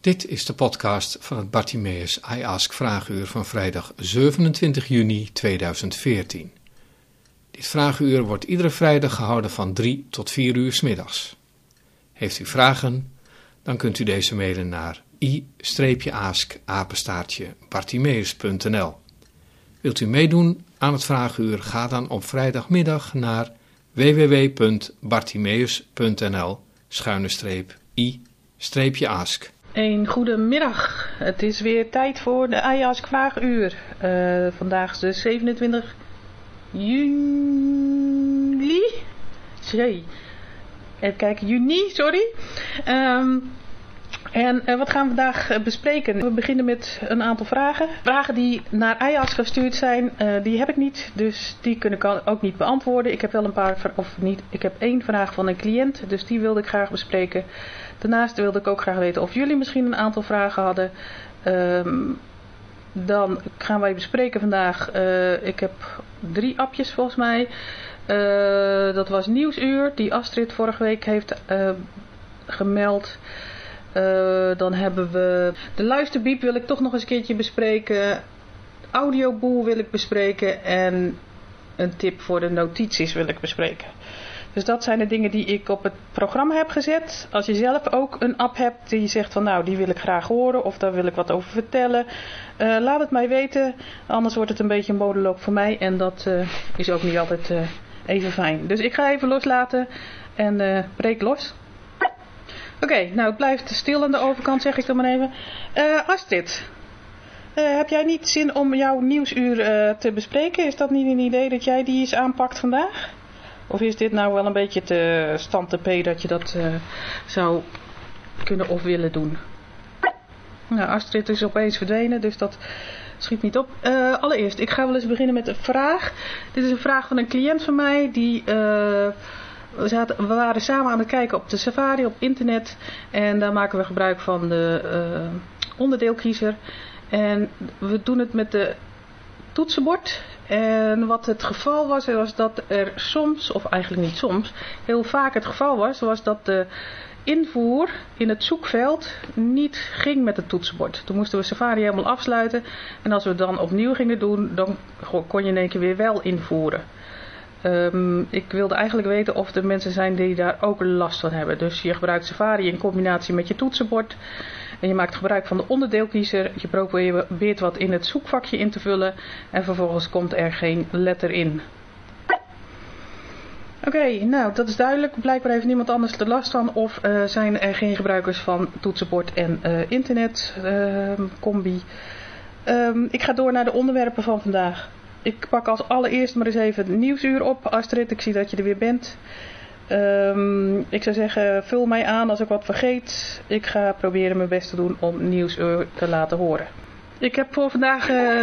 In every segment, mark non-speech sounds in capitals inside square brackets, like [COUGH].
Dit is de podcast van het Bartimeus I Ask Vraaguur van vrijdag 27 juni 2014. Dit vraaguur wordt iedere vrijdag gehouden van 3 tot 4 uur s middags. Heeft u vragen, dan kunt u deze mailen naar i-ask-bartimeus.nl Wilt u meedoen aan het vraaguur, ga dan op vrijdagmiddag naar www.bartimeus.nl i-ask. Een goede middag. Het is weer tijd voor de Ajax Vraaguur. Uh, vandaag is de 27 juli. Jee. Even kijken, juni, sorry. Um, en uh, wat gaan we vandaag uh, bespreken? We beginnen met een aantal vragen. Vragen die naar Ajax gestuurd zijn, die heb ik niet. Dus die kunnen ik ook niet beantwoorden. Ik heb wel een paar, of niet, ik heb één vraag van een cliënt. Dus die wilde ik graag bespreken. Daarnaast wilde ik ook graag weten of jullie misschien een aantal vragen hadden. Um, dan gaan wij bespreken vandaag. Uh, ik heb drie appjes volgens mij. Uh, dat was Nieuwsuur, die Astrid vorige week heeft uh, gemeld. dan hebben we de luisterbiep wil ik toch nog eens een keertje bespreken. Audioboel wil ik bespreken. En een tip voor de notities wil ik bespreken. Dus dat zijn de dingen die ik op het programma heb gezet. Als je zelf ook een app hebt die zegt van nou die wil ik graag horen of daar wil ik wat over vertellen. Uh, laat het mij weten, anders wordt het een beetje een modeloop voor mij en dat uh, is ook niet altijd uh, even fijn. Dus ik ga even loslaten en breek los. Oké, nou het blijft stil aan de overkant zeg ik dan maar even. Astrid, heb jij niet zin om jouw nieuwsuur te bespreken? Is dat niet een idee dat jij die eens aanpakt vandaag? Of is dit nou wel een beetje te stand te p dat je dat uh, zou kunnen of willen doen? Nou, Astrid is opeens verdwenen, dus dat schiet niet op. Uh, allereerst, ik ga wel eens beginnen met een vraag. Dit is een vraag van een cliënt van mij die... Uh, we, we, waren samen aan het kijken op de Safari op internet en daar maken we gebruik van de onderdeelkiezer. En we doen het met de toetsenbord en wat het geval was, was dat er soms, of eigenlijk niet soms, heel vaak het geval was, was dat de invoer in het zoekveld niet ging met het toetsenbord. Toen moesten we Safari helemaal afsluiten. En als we dan opnieuw gingen doen, dan kon je in één keer weer wel invoeren. Um, ik wilde eigenlijk weten of er mensen zijn die daar ook last van hebben. Dus je gebruikt Safari in combinatie met je toetsenbord. En je maakt gebruik van de onderdeelkiezer. Je probeert wat in het zoekvakje in te vullen. En vervolgens komt er geen letter in. Oké, nou dat is duidelijk. Blijkbaar heeft niemand anders er last van. Of uh, zijn er geen gebruikers van toetsenbord en uh, internet uh, combi. Um, ik ga door naar de onderwerpen van vandaag. Ik pak als allereerst maar eens even het nieuwsuur op. Astrid, ik zie dat je er weer bent. Um, ik zou zeggen, vul mij aan als ik wat vergeet. Ik ga proberen mijn best te doen om nieuwsuur te laten horen. Ik heb voor vandaag uh,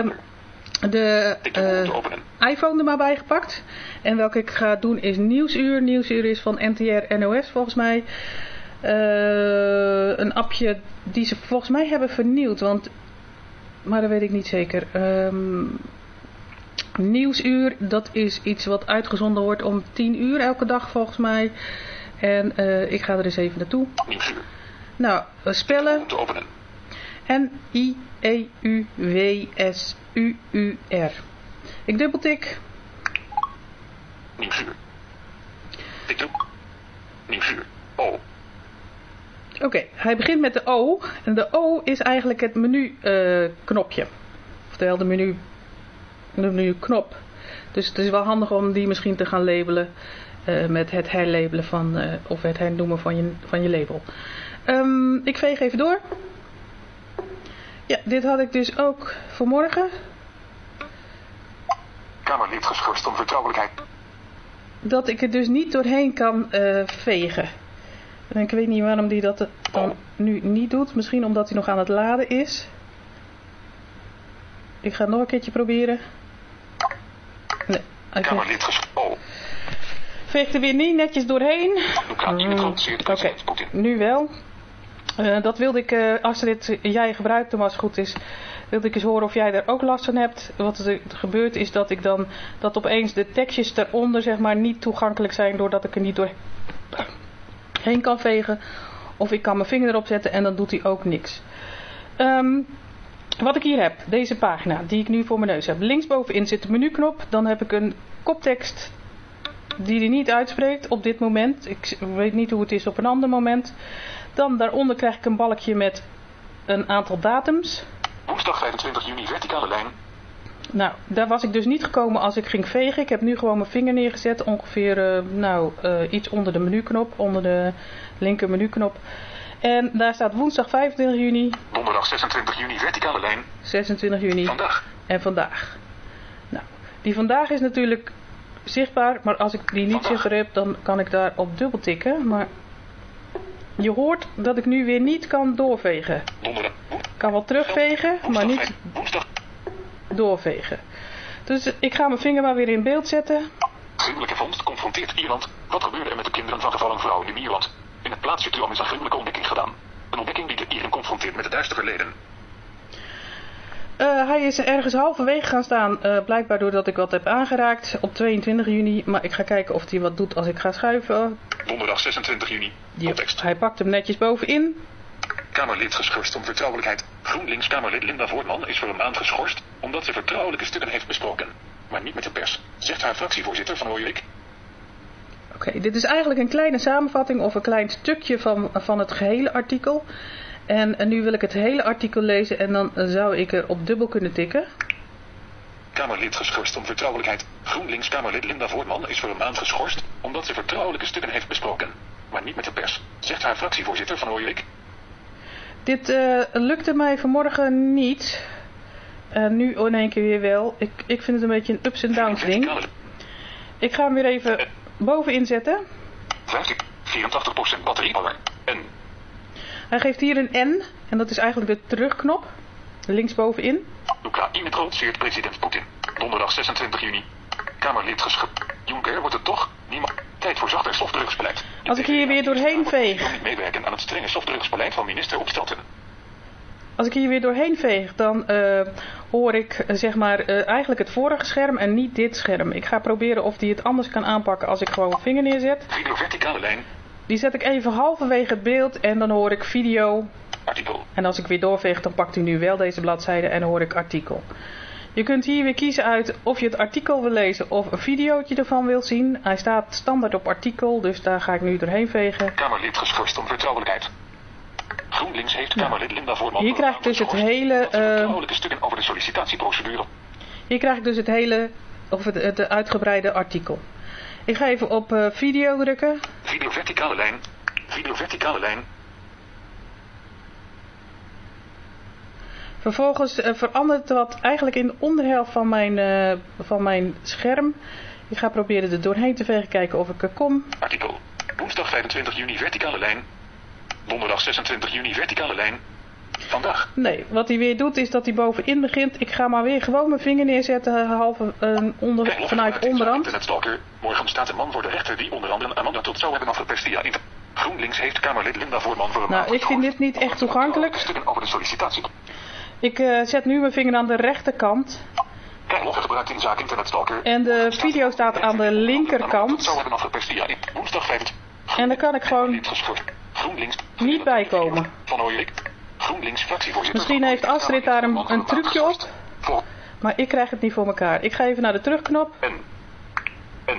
de uh, iPhone er maar bij gepakt. En welke ik ga doen is nieuwsuur. Nieuwsuur is van NTR NOS volgens mij. Uh, een appje die ze volgens mij hebben vernieuwd. Want, maar dat weet ik niet zeker. Um, Nieuwsuur, dat is iets wat uitgezonden wordt om 10 uur elke dag volgens mij. En uh, ik ga er eens even naartoe. Nieuwsuur. Nou, uh, spellen. N-I-E-U-W-S-U-U-R. Ik dubbeltik. Nieuwsuur. Ik doe. Nieuwsuur. O. Oké, okay, hij begint met de O. En de O is eigenlijk het menu uh, knopje. Oftewel de menu nu knop. Dus het is wel handig om die misschien te gaan labelen uh, met het herlabelen van, uh, of het hernoemen van je, van je label. Um, ik veeg even door. Ja, dit had ik dus ook vanmorgen. Kamerlid geschorst om vertrouwelijkheid. Dat ik er dus niet doorheen kan uh, vegen. En ik weet niet waarom die dat dan nu niet doet. Misschien omdat hij nog aan het laden is. Ik ga het nog een keertje proberen. Nee. Kamerlid gesproken. Veeg er weer niet netjes doorheen. Mm, Oké, okay. nu wel. Uh, dat wilde ik, uh, Astrid, jij gebruikt hem als het goed is. Wilde ik eens horen of jij er ook last van hebt. Wat er gebeurt is dat ik dan, dat opeens de tekstjes eronder zeg maar niet toegankelijk zijn doordat ik er niet doorheen kan vegen. Of ik kan mijn vinger erop zetten en dan doet hij ook niks. Ehm, wat ik hier heb, deze pagina die ik nu voor mijn neus heb. Linksbovenin zit de menuknop. Dan heb ik een koptekst die hij niet uitspreekt op dit moment. Ik weet niet hoe het is op een ander moment. Dan daaronder krijg ik een balkje met een aantal datums. Woensdag 25 juni verticale lijn. Nou, daar was ik dus niet gekomen als ik ging vegen. Ik heb nu gewoon mijn vinger neergezet, ongeveer uh, nou, uh, iets onder de menuknop, onder de linker menuknop. En daar staat woensdag 25 juni. Donderdag 26 juni verticale lijn. 26 juni. Vandaag. En vandaag. Nou, die vandaag is natuurlijk zichtbaar, maar als ik die niet Vandaag. zichtbaar heb, dan kan ik daar op dubbel tikken. Maar je hoort dat ik nu weer niet kan doorvegen. Donderdag. Kan wel terugvegen, maar niet Woensdag. doorvegen. Dus ik ga mijn vinger maar weer in beeld zetten. Gruwelijke vondst confronteert Ierland. Wat gebeurde er met de kinderen van gevallen vrouwen in Ierland? In het plaatsje Tuam is een gruwelijke ontdekking gedaan. Een ontdekking die de Ieren confronteert met het duister verleden. Eh, hij is ergens halverwege gaan staan, eh, blijkbaar doordat ik wat heb aangeraakt op 22 juni. Maar ik ga kijken of hij wat doet als ik ga schuiven. Donderdag 26 juni. Hij pakt hem netjes bovenin. Kamerlid geschorst om vertrouwelijkheid. GroenLinks-Kamerlid Linda Voortman is voor een maand geschorst omdat ze vertrouwelijke stukken heeft besproken. Maar niet met de pers, zegt haar fractievoorzitter van Ooyerik. Oké, dit is eigenlijk een kleine samenvatting of een klein stukje van, van het gehele artikel. En, nu wil ik het hele artikel lezen en dan zou ik er op dubbel kunnen tikken. Kamerlid geschorst om vertrouwelijkheid. GroenLinks-Kamerlid Linda Voortman is voor een maand geschorst omdat ze vertrouwelijke stukken heeft besproken. Maar niet met de pers, zegt haar fractievoorzitter van Ooyerik. Dit eh, lukte mij vanmorgen niet. En nu in één keer weer wel. Ik, ik vind het een beetje een ups en downs ding. Ik ga hem weer even bovenin zetten. 50, 84% batteriepower. En Hij geeft hier een N. En dat is eigenlijk de terugknop. Linksbovenin. Oekraïne trotseert president Poetin. Donderdag 26 juni. Kamerlid geschud. Juncker wordt het toch? Niemand. Tijd voor zachter softdrugsbeleid. Als ik hier weer doorheen veeg. wil niet meewerken aan het strenge softdrugsbeleid van minister Opstelten. Als ik hier weer doorheen veeg, dan eh, hoor ik eh, zeg maar eh, eigenlijk het vorige scherm en niet dit scherm. Ik ga proberen of die het anders kan aanpakken als ik gewoon mijn vinger neerzet. Video verticale lijn. Die zet ik even halverwege het beeld en dan hoor ik video. Artikel. En als ik weer doorveeg, dan pakt u nu wel deze bladzijde en hoor ik artikel. Je kunt hier weer kiezen uit of je het artikel wil lezen of een videootje ervan wilt zien. Hij staat standaard op artikel, dus daar ga ik nu doorheen vegen. Kamerlid geschorst om vertrouwelijkheid. GroenLinks heeft Kamerlid Linda Voortman... Hier krijg ik dus het hele, vertrouwelijke stukken over de sollicitatieprocedure... Hier krijg ik dus het hele, of het, het uitgebreide artikel. Ik ga even op eh, video drukken. Video verticale lijn. Video verticale lijn. Vervolgens eh, verandert wat eigenlijk in de onderhelft van mijn, van mijn scherm. Ik ga proberen er doorheen te vegen, kijken of ik er kom. Artikel. Woensdag 25 juni verticale lijn. Donderdag 26 juni verticale lijn. Vandaag. Nee, wat hij weer doet is dat hij bovenin begint. Ik ga maar weer gewoon mijn vinger neerzetten halve, eh, onder, Kijk, nog vanuit onderhand. Morgen staat een man voor de rechter die onder andere Amanda tot zou hebben afgepest via inter... GroenLinks heeft Kamerlid Linda Voorman voor een Nou, ik vind dit niet echt toegankelijk. Over de sollicitatie. Ik eh, zet nu mijn vinger aan de rechterkant. Gebruikt in zaak internetstalker. En de video staat aan de linkerkant. zou hebben afgepest via woensdag 5. En dan kan ik gewoon. GroenLinks. niet bijkomen. Van. GroenLinks fractievoorzitter. Misschien heeft. Astrid daar een, trucje op. Maar ik krijg het niet voor elkaar. Ik ga even naar de terugknop. en. En.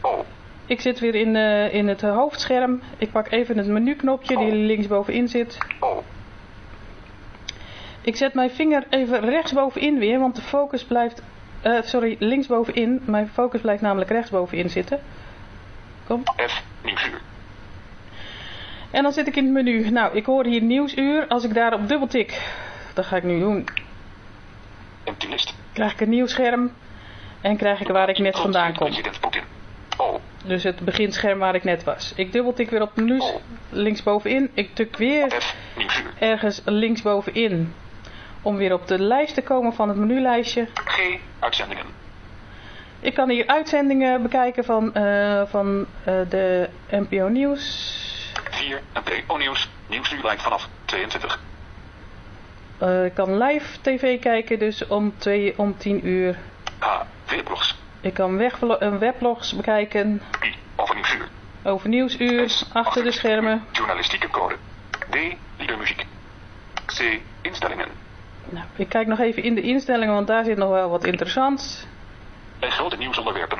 Oh. Ik zit weer in, eh, in het hoofdscherm. Ik pak even het menuknopje die linksbovenin zit. Oh. Ik zet mijn vinger even rechtsbovenin weer, want de focus blijft... eh, sorry, linksbovenin. Mijn focus blijft namelijk rechtsbovenin zitten. Kom. F. Nieuwsuur. En dan zit ik in het menu. Nou, ik hoor hier nieuwsuur. Als ik daarop dubbel tik, dat ga ik nu doen, Empty list. krijg ik een nieuw scherm. En krijg ik waar ik net vandaan kom. Oh. Dus het beginscherm waar ik net was. Ik dubbeltik weer op het menu linksbovenin. Ik tik weer ergens linksbovenin. Om weer op de lijst te komen van het menulijstje. G. Uitzendingen. Ik kan hier uitzendingen bekijken van, eh, van eh, de NPO Nieuws. 4. NPO Nieuws. Nieuwsuur lijkt vanaf 22. Eh, ik kan live tv kijken, dus om, twee, om 10 uur. H. Weerblogs. Ik kan wegvlo- eh, weblogs bekijken. I. Over nieuwsuur. Over nieuwsuur, achter de schermen. Journalistieke code. D. Liedermuziek. C. Instellingen. Nou, ik kijk nog even in de instellingen, want daar zit nog wel wat interessants. Bij grote nieuwsonderwerpen.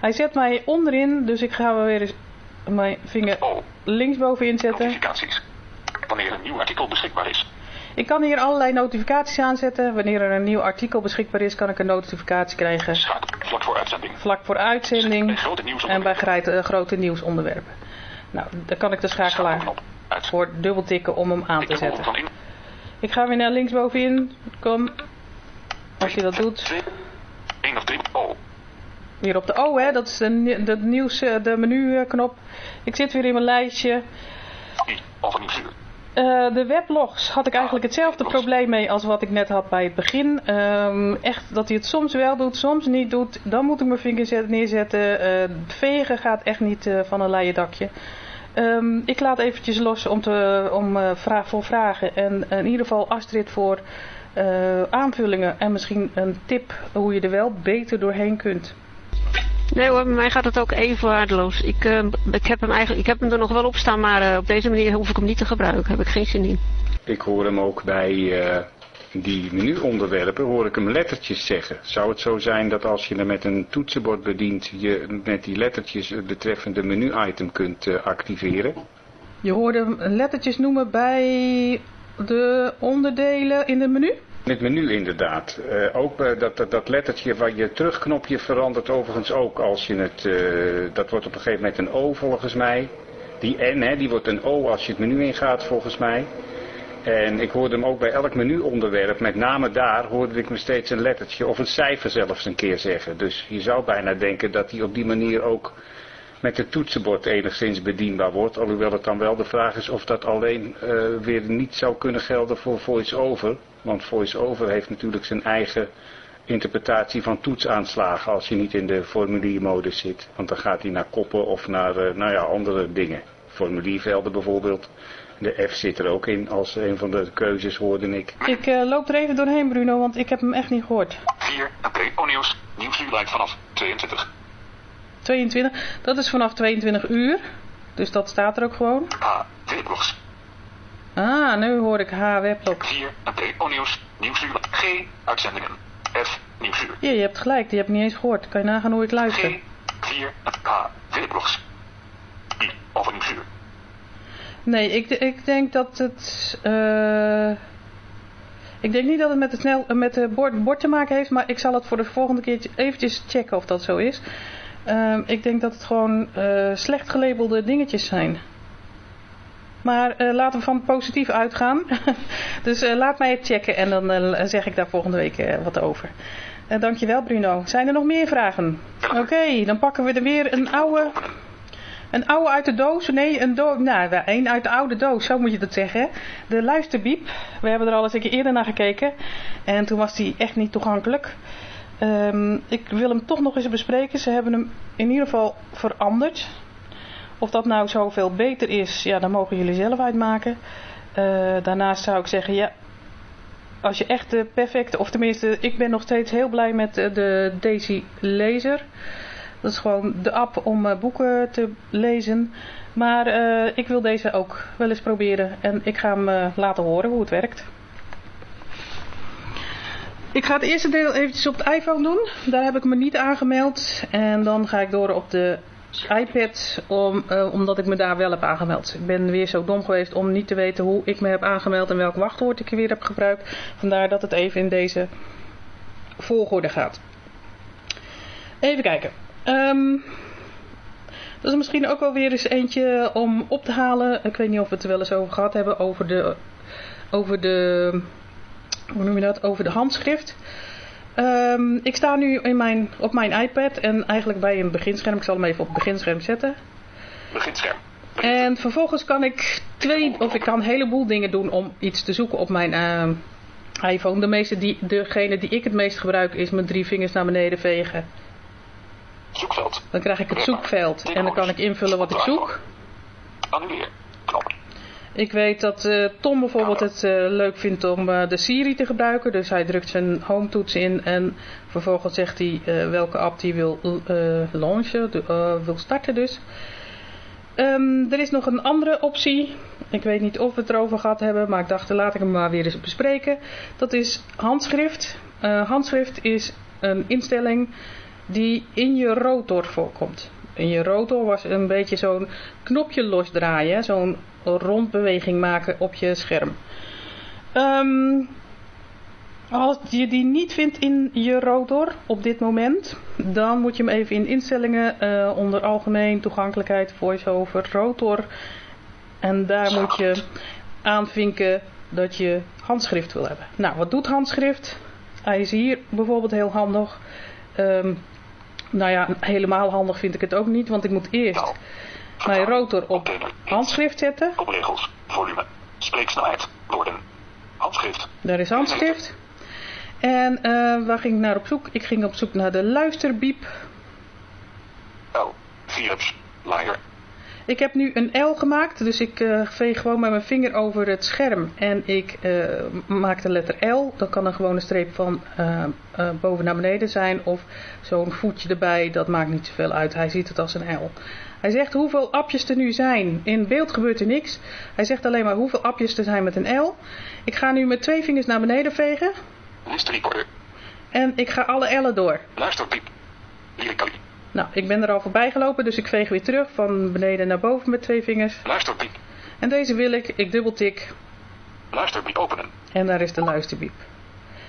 Hij zet mij onderin, dus ik ga wel weer eens mijn vinger O. linksbovenin zetten. Notificaties. Wanneer een nieuw artikel beschikbaar is. Ik kan hier allerlei notificaties aanzetten. Wanneer er een nieuw artikel beschikbaar is, kan ik een notificatie krijgen. Schakel. Vlak voor uitzending. Vlak voor Bij uitzending grote en bij grote, nieuwsonderwerpen. Nou, dan kan ik de schakelaar voor dubbeltikken om hem aan te zetten. Ik ga weer naar linksbovenin. Kom. Als je dat doet. 2. 1 of 3. O. Weer op de O, hè. Dat is de, de nieuws, eh, de menuknop. Ik zit weer in mijn lijstje. Eh, de weblogs had ik eigenlijk hetzelfde probleem mee als wat ik net had bij het begin. Ehm, echt dat hij het soms wel doet, soms niet doet. Dan moet ik mijn vinger zet- neerzetten. Eh, vegen gaat echt niet van een leien dakje. Ehm, ik laat eventjes los om, te, om vraag voor vragen. En in ieder geval Astrid voor aanvullingen. En misschien een tip hoe je er wel beter doorheen kunt. Nee hoor, bij mij gaat het ook even waardeloos. Ik, eh, ik, heb hem eigenlijk, ik heb hem er nog wel op staan, maar eh, op deze manier hoef ik hem niet te gebruiken. Heb ik geen zin in. Ik hoor hem ook bij eh, die menuonderwerpen, hoor ik hem lettertjes zeggen. Zou het zo zijn dat als je hem met een toetsenbord bedient, je met die lettertjes het betreffende menu-item kunt activeren? Je hoorde hem lettertjes noemen bij de onderdelen in het menu. In het menu inderdaad. Eh, ook eh, dat, dat, dat lettertje waar je terugknopje verandert overigens ook als je het, eh, dat wordt op een gegeven moment een O volgens mij. Die N, hè, die wordt een O als je het menu ingaat volgens mij. En ik hoorde hem ook bij elk menuonderwerp, met name daar, hoorde ik me steeds een lettertje of een cijfer zelfs een keer zeggen. Dus je zou bijna denken dat hij op die manier ook met het toetsenbord enigszins bedienbaar wordt. Alhoewel het dan wel de vraag is of dat alleen eh, weer niet zou kunnen gelden voor voice-over. Want voice-over heeft natuurlijk zijn eigen interpretatie van toetsaanslagen als je niet in de formuliermodus zit. Want dan gaat hij naar koppen of naar eh, nou ja, andere dingen. Formuliervelden bijvoorbeeld. De F zit er ook in als een van de keuzes hoorde ik. Ik eh, loop er even doorheen Bruno, want ik heb hem echt niet gehoord. 4. Een O-nieuws. Nieuwsuur lijkt vanaf 22. 22, dat is vanaf 22 uur. Dus dat staat er ook gewoon. H. Weblogs. Ah, nu hoor ik H weblog. 4. Een O-nieuws. Nieuwsuur. G. Uitzendingen. F. Nieuwsuur. Ja, je hebt gelijk, die heb ik niet eens gehoord. Kan je nagaan hoe ik luister. G. 4. H. Weblogs. I. Een nieuwsuur. Nee, ik, ik denk dat het... eh, ik denk niet dat het met het, snel, met het bord, bord te maken heeft, maar ik zal het voor de volgende keer eventjes checken of dat zo is. Ehm, ik denk dat het gewoon eh, slecht gelabelde dingetjes zijn. Maar eh, laten we van positief uitgaan. [LAUGHS] dus eh, laat mij het checken en dan zeg ik daar volgende week wat over. Dankjewel Bruno. Zijn er nog meer vragen? Oké, dan pakken we er weer een oude... Een oude uit de doos? Nee, een doos. Nou, een uit de oude doos, zo moet je dat zeggen. De luisterbiep. We hebben er al eens een keer eerder naar gekeken. En toen was die echt niet toegankelijk. Um, ik wil hem toch nog eens bespreken. Ze hebben hem in ieder geval veranderd. Of dat nou zoveel beter is, ja, dan mogen jullie zelf uitmaken. Uh, daarnaast zou ik zeggen, ja, als je echt de perfecte, of tenminste, ik ben nog steeds heel blij met de Daisy Laser. Dat is gewoon de app om uh, boeken te lezen. Maar ik wil deze ook wel eens proberen. En ik ga hem laten horen hoe het werkt. Ik ga het eerste deel eventjes op de iPhone doen. Daar heb ik me niet aangemeld. En dan ga ik door op de iPad. Om, omdat ik me daar wel heb aangemeld. Ik ben weer zo dom geweest om niet te weten hoe ik me heb aangemeld. En welk wachtwoord ik weer heb gebruikt. Vandaar dat het even in deze volgorde gaat. Even kijken. Um, dat is misschien ook wel weer eens eentje om op te halen. Ik weet niet of we het er wel eens over gehad hebben. Over de, over de, hoe noem je dat? Over de handschrift. Um, ik sta nu in mijn, op mijn iPad en eigenlijk bij een beginscherm. Ik zal hem even op beginscherm zetten. Beginscherm. En vervolgens kan ik twee, of ik kan een heleboel dingen doen om iets te zoeken op mijn uh, iPhone. De meeste die, degene die ik het meest gebruik is mijn drie vingers naar beneden vegen. Zoekveld. Dan krijg ik het zoekveld en dan kan ik invullen wat ik zoek. Annuleer. Ik weet dat uh, Tom bijvoorbeeld het uh, leuk vindt om uh, de Siri te gebruiken. Dus hij drukt zijn home toets in en vervolgens zegt hij welke app hij wil launchen, wil starten dus. Ehm, er is nog een andere optie. Ik weet niet of we het erover gehad hebben, maar ik dacht laat ik hem maar weer eens bespreken. Dat is handschrift. Handschrift is een instelling die in je rotor voorkomt. In je rotor was een beetje zo'n knopje losdraaien, zo'n rondbeweging maken op je scherm. Um, als je die niet vindt in je rotor op dit moment, dan moet je hem even in instellingen uh, onder algemeen toegankelijkheid voice-over rotor. En daar moet je aanvinken dat je handschrift wil hebben. Nou, wat doet handschrift? Hij is hier bijvoorbeeld heel handig. Um, nou ja, helemaal handig vind ik het ook niet, want ik moet eerst nou, mijn rotor op handschrift zetten. Kopregels, volume, spreeksnelheid, woorden, handschrift. Daar is handschrift. En uh, waar ging ik naar op zoek? Ik ging op zoek naar de luisterbiep. L, Philips, Liar. Ik heb nu een L gemaakt, dus ik uh, veeg gewoon met mijn vinger over het scherm en ik uh, maak de letter L. Dan kan een streep van uh, boven naar beneden zijn of zo'n voetje erbij, dat maakt niet zoveel uit. Hij ziet het als een L. Hij zegt hoeveel appjes er nu zijn. In beeld gebeurt er niks. Hij zegt alleen maar hoeveel appjes er zijn met een L. Ik ga nu met twee vingers naar beneden vegen. En ik ga alle L'en door. Luisterpiep. Lyrically. Nou, ik ben er al voorbij gelopen, dus ik veeg weer terug van beneden naar boven met twee vingers. Luisterpiep. En deze wil ik, ik dubbeltik. Luisterpiep openen. En daar is de luisterpiep.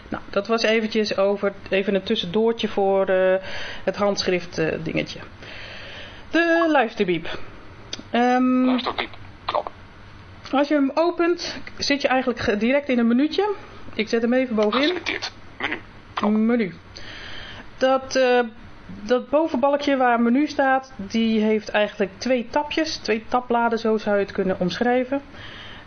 Nou, dat was eventjes over, even een tussendoortje voor uh, het handschrift uh, dingetje. De luisterpiep. Um, luisterpiep, knop. Als je hem opent, zit je eigenlijk direct in een minuutje. Ik zet hem even bovenin. Menu. Knop. Menu. Dat, uh, dat bovenbalkje waar menu staat, die heeft eigenlijk twee tapjes. Twee tabbladen, zo zou je het kunnen omschrijven.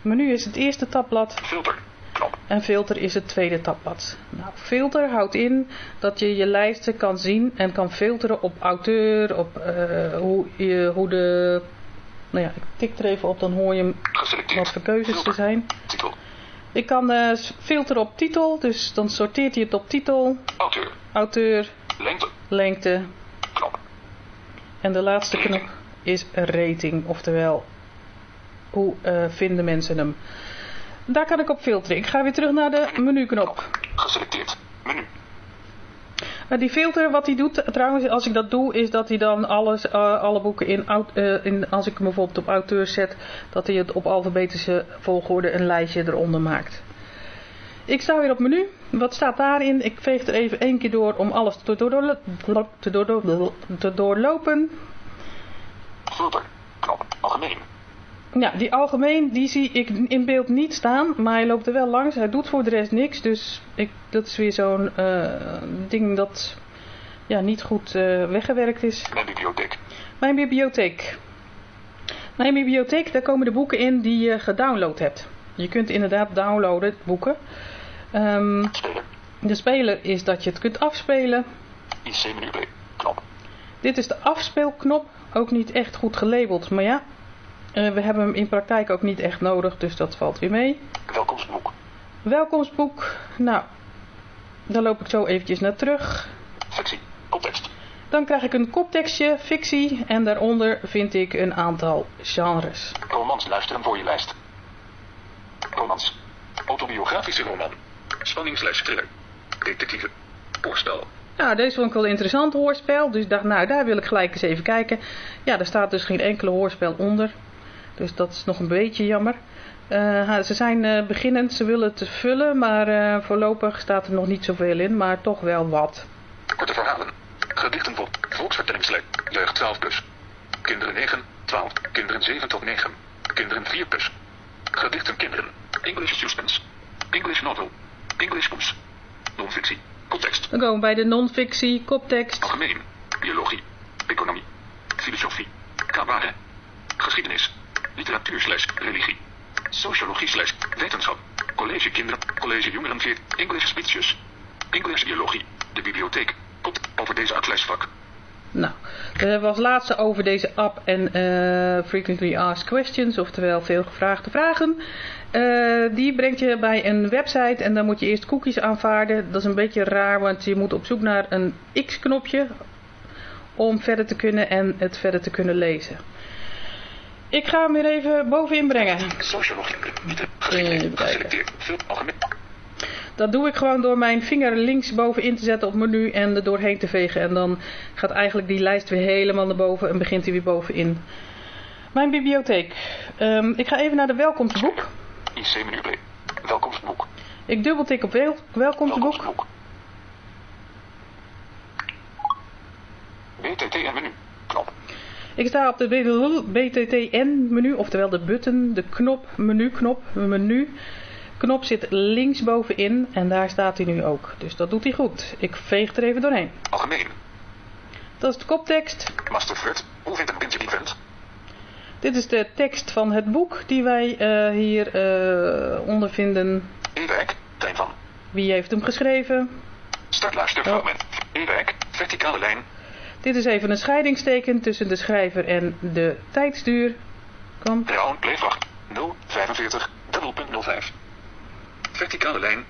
Menu is het eerste tabblad. Filter. Knop. En filter is het tweede tabblad. Nou, filter houdt in dat je je lijsten kan zien en kan filteren op auteur, op uh, hoe, je, hoe de... Nou ja, ik tik er even op, dan hoor je hem wat voor keuzes filter. er zijn. Titel. Ik kan uh, filteren op titel, dus dan sorteert hij het op titel, Auteur. auteur, Lengte. lengte. Knop. En de laatste knop is rating, oftewel hoe uh, vinden mensen hem. Daar kan ik op filteren. Ik ga weer terug naar de menuknop. Geselecteerd. Menu. Uh, die filter, wat hij doet, trouwens, als ik dat doe, is dat hij dan alles, uh, alle boeken in, in, als ik hem bijvoorbeeld op auteur zet, dat hij het op alfabetische volgorde een lijstje eronder maakt. Ik sta weer op menu. Wat staat daarin? Ik veeg er even één keer door om alles te, doorlo te, doorlo te doorlopen. Filter. Knop. Algemeen. Ja, die algemeen, die zie ik in beeld niet staan, maar hij loopt er wel langs. Hij doet voor de rest niks, dus ik, dat is weer zo'n uh, ding dat ja, niet goed uh, weggewerkt is. Mijn bibliotheek. Mijn bibliotheek. Mijn bibliotheek, daar komen de boeken in die je gedownload hebt. Je kunt inderdaad downloaden, boeken. Um, Speler. de speler is dat je het kunt afspelen. IC menu play. Knop. Dit is de afspeelknop, ook niet echt goed gelabeld, maar ja, uh, we hebben hem in praktijk ook niet echt nodig, dus dat valt weer mee. Welkomstboek. Welkomstboek, nou, daar loop ik zo eventjes naar terug. Fictie. Koptekst. Dan krijg ik een koptekstje, fictie, en daaronder vind ik een aantal genres. Romans luisteren voor je lijst. Romans. Autobiografische roman. Spanning slash thriller. Detectieve. Hoorspel. Nou, deze vond ik wel een interessant hoorspel, dus ik dacht, nou, daar wil ik gelijk eens even kijken. Ja, er staat dus geen enkele hoorspel onder. Dus dat is nog een beetje jammer. Uh, ze zijn uh, beginnend, ze willen het vullen, maar uh, voorlopig staat er nog niet zoveel in, maar toch wel wat. Korte verhalen. Gedichten voor volksvertellingsleek. Jeugd 12 plus. Kinderen 9, 12. Kinderen 7 tot 9. Kinderen 4 plus. Gedichten kinderen. English suspense. English novel. English poes. Non-fictie. Context. Dan komen we bij de non-fictie, koptekst. Algemeen. Biologie. Economie. Filosofie. Cabaret. Geschiedenis. Literatuur slash religie. Sociologie slash wetenschap. College kinderen. College jongeren 4. English speeches. English biologie. De bibliotheek. Komt over deze atlasvak. Nou, we hebben als laatste over deze app en uh, frequently asked questions, oftewel veel gevraagde vragen. Uh, die brengt je bij een website en dan moet je eerst cookies aanvaarden. Dat is een beetje raar, want je moet op zoek naar een X-knopje om verder te kunnen en het verder te kunnen lezen. ik ga hem weer even bovenin brengen. Geselecteerd. Dat doe ik gewoon door mijn vinger links bovenin te zetten op menu en er doorheen te vegen. En dan gaat eigenlijk die lijst weer helemaal naar boven en begint hij weer bovenin. Mijn bibliotheek. Ehm, ik ga even naar de welkomstboek. IC menu play. Welkomstboek. Ik dubbeltik op wel welkomstboek. Welkomstboek. BTT en menu. Knop. Ik sta op de BTTN menu, oftewel de button, de knop, menu knop, menu. Knop zit links bovenin en daar staat hij nu ook. Dus dat doet hij goed. Ik veeg er even doorheen. Algemeen. Dat is de koptekst. Masterflirt. Hoe vindt een event? Dit is de tekst van het boek die wij eh, hier eh, ondervinden. E-werk. Tijn van. Wie heeft hem geschreven? Startluisterfragment. E-werk. Verticale lijn. Dit is even een scheidingsteken tussen de schrijver en de tijdsduur. Kom. Raon Leefwacht 045 dubbelpunt 05. Verticale lijn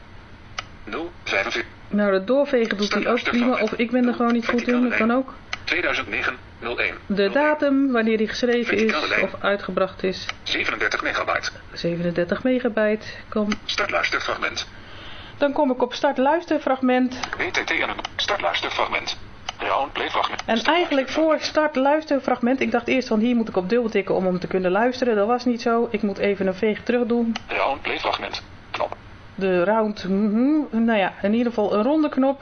045 Nou, dat doorvegen doet hij ook prima. Of ik ben er gewoon niet goed in, dat kan ook. 2009 01. De datum, wanneer die geschreven is of uitgebracht is. 37 megabyte. 37 megabyte. Kom. Startluisterfragment. Dan kom ik op start luisterfragment. BTT en een startluisterfragment. Raon Leefwacht. En eigenlijk voor start luisterfragment. Ik dacht eerst van hier moet ik op dubbel tikken om hem te kunnen luisteren. Dat was niet zo. Ik moet even een veeg terug doen. Raon Leefragment. Knop. De round, mhm, nou ja, in ieder geval een ronde knop.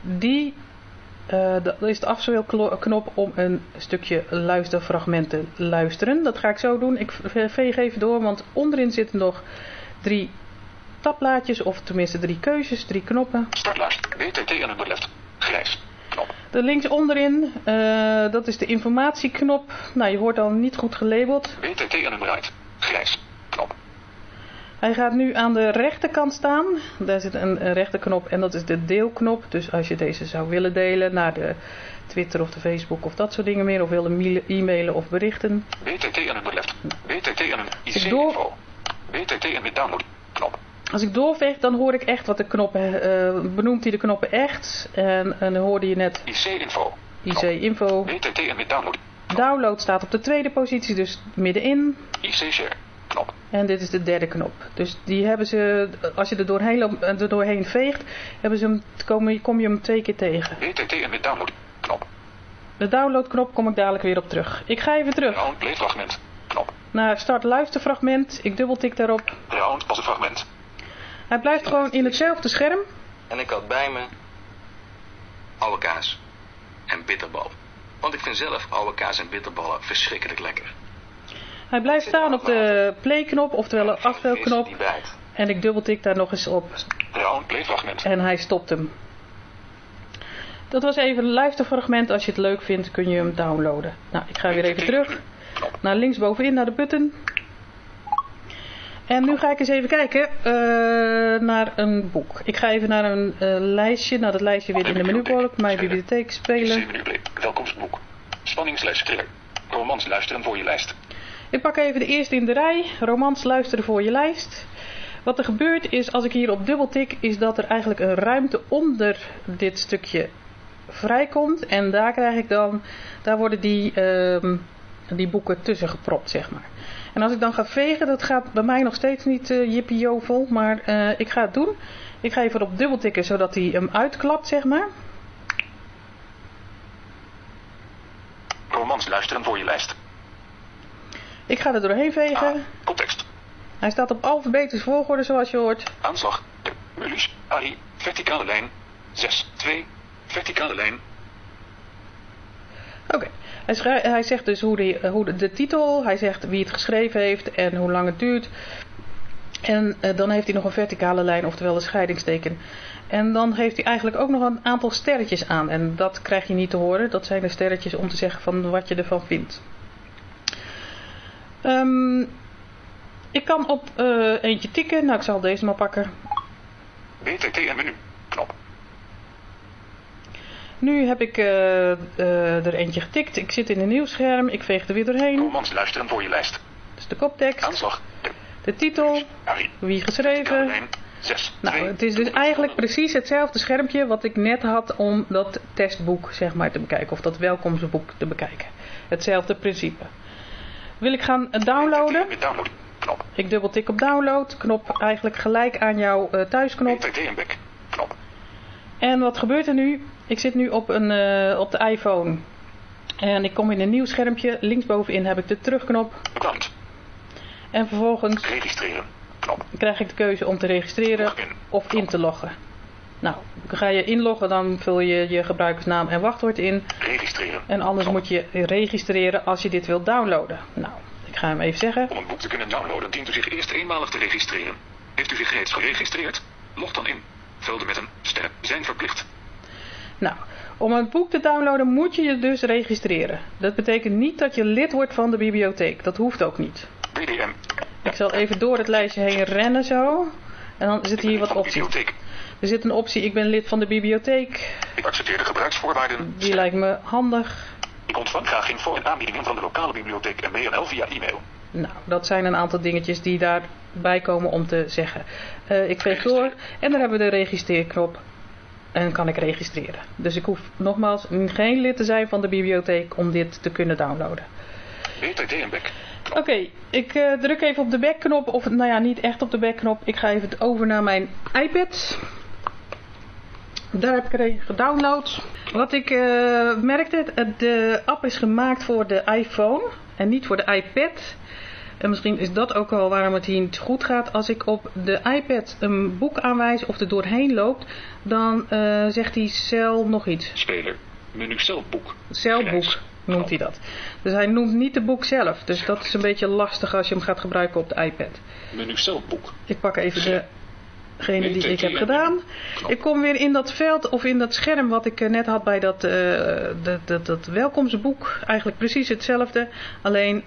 Die, eh, dat is de afspeelknop om een stukje luisterfragment te luisteren. Dat ga ik zo doen. Ik veeg even door, want onderin zitten nog drie tabblaadjes, of tenminste drie keuzes, drie knoppen. Startluister. BTT en een left. Grijs. Knop. De links onderin, eh, dat is de informatieknop. Nou, je hoort al niet goed gelabeld. BTT en een right. Grijs. Hij gaat nu aan de rechterkant staan. Daar zit een, een rechterknop en dat is de deelknop. Dus als je deze zou willen delen naar de Twitter of de Facebook of dat soort dingen meer. Of willen e-mailen of berichten. BTT en een left. BTT en een ik door- IC-info. BTT en met download. Knop. Als ik doorveeg, dan hoor ik echt wat de knoppen, eh, benoemt hij de knoppen echt. En, en dan hoorde je net IC-info. IC Info. BTT en met download. Download staat op de tweede positie, dus middenin. IC-share. Knop. En dit is de derde knop. Dus die hebben ze, als je er doorheen, loopt- er doorheen veegt, hebben ze hem, kom, je- kom je hem twee keer tegen. BTT en met download. Knop. De downloadknop kom ik dadelijk weer op terug. Ik ga even terug Raon leefragment. Knop. naar start luisterfragment. Ik dubbeltik daarop. Als een fragment. Hij blijft gewoon in hetzelfde scherm. En ik had bij me oude kaas en bitterbal. Want ik vind zelf oude kaas en bitterballen verschrikkelijk lekker. Hij blijft staan op de playknop, oftewel de afspeelknop. En ik dubbeltik daar nog eens op. En hij stopt hem. Dat was even een luisterfragment. Als je het leuk vindt kun je hem downloaden. Nou, ik ga weer even terug. Naar linksbovenin, naar de button. En nu ga ik eens even kijken eh, naar een boek. Ik ga even naar een eh, lijstje, naar dat lijstje weer in de menubalk. Mijn bibliotheek spelen. Welkomstboek. Spanning slash thriller. Romans luisteren voor je lijst. Ik pak even de eerste in de rij. Romans luisteren voor je lijst. Wat er gebeurt is, als ik hier op dubbel tik, is dat er eigenlijk een ruimte onder dit stukje vrijkomt. En daar krijg ik dan, daar worden die, ehm, die boeken tussen gepropt, zeg maar. En als ik dan ga vegen, dat gaat bij mij nog steeds niet uh, jippie jovel, maar eh, ik ga het doen. Ik ga even op dubbel tikken, zodat hij hem uitklapt, zeg maar. Romans luisteren voor je lijst. Ik ga er doorheen vegen. A. Context. Hij staat op alfabetische volgorde, zoals je hoort. Aanslag. Mulus. Ari. Verticale lijn. 6. 2. Verticale lijn. Oké. Hij, hij zegt dus hoe, de, hoe de, de titel, hij zegt wie het geschreven heeft en hoe lang het duurt. En eh, dan heeft hij nog een verticale lijn, oftewel een scheidingsteken. En dan heeft hij eigenlijk ook nog een aantal sterretjes aan. En dat krijg je niet te horen. Dat zijn de sterretjes om te zeggen van wat je ervan vindt. Ehm, ik kan op eh, eentje tikken. Nou, ik zal deze maar pakken. BTT en menu. Knop. Nu heb ik eh, eh, er eentje getikt. Ik zit in een nieuw scherm. Ik veeg er weer doorheen. Romans luisteren voor je lijst. Dus de koptekst, Aanslag. De. de titel, wie geschreven. lijn. 6. Nou, 2. het is dus eigenlijk precies hetzelfde schermpje wat ik net had om dat testboek zeg maar te bekijken. Of dat welkomstboek te bekijken. Hetzelfde principe. Wil ik gaan eh, downloaden. Download. Knop. Ik dubbeltik op download. Knop eigenlijk gelijk aan jouw eh, thuisknop. Knop. En wat gebeurt er nu? Ik zit nu op, een, eh, op de iPhone. En ik kom in een nieuw schermpje. Linksbovenin heb ik de terugknop. En vervolgens Registreren. Knop. krijg ik de keuze om te registreren of in te loggen. Nou, ga je inloggen, dan vul je je gebruikersnaam en wachtwoord in. Registreren. En anders moet je registreren als je dit wilt downloaden. Nou, ik ga hem even zeggen. Om een boek te kunnen downloaden dient u zich eerst eenmalig te registreren. Heeft u zich reeds geregistreerd? Log dan in. Velden met een ster zijn verplicht. Nou, om een boek te downloaden moet je je dus registreren. Dat betekent niet dat je lid wordt van de bibliotheek. Dat hoeft ook niet. BDM. Ik zal even door het lijstje heen rennen zo. En dan zitten hier wat opties. Bibliotheek. Er zit een optie, ik ben lid van de bibliotheek. Ik accepteer de gebruiksvoorwaarden. Die lijkt me handig. Ik ontvang graag info en aanbiedingen van de lokale bibliotheek en BNL via e-mail. Nou, dat zijn een aantal dingetjes die daarbij komen om te zeggen. Eh, ik veeg door en dan hebben we de registreerknop. En kan ik registreren. Dus ik hoef nogmaals geen lid te zijn van de bibliotheek om dit te kunnen downloaden. BTT en back. Oké, ik eh, druk even op de backknop. Of nou ja, niet echt op de backknop. Ik ga even over naar mijn iPad. Daar heb ik er een gedownload. Wat ik eh, merkte, eh, de app is gemaakt voor de iPhone en niet voor de iPad. En misschien is dat ook wel waarom het hier niet goed gaat. Als ik op de iPad een boek aanwijs of er doorheen loopt, dan eh, zegt hij cel nog iets. Speler. Menu celboek. Celboek noemt hij dat. Dus hij noemt niet de boek zelf. Dus dat is een beetje lastig als je hem gaat gebruiken op de iPad. Menu celboek. Ik pak even degene die ik heb gedaan. Ik kom weer in dat veld of in dat scherm wat ik eh, net had bij dat, eh, dat, dat, dat welkomstboek. Eigenlijk precies hetzelfde. Alleen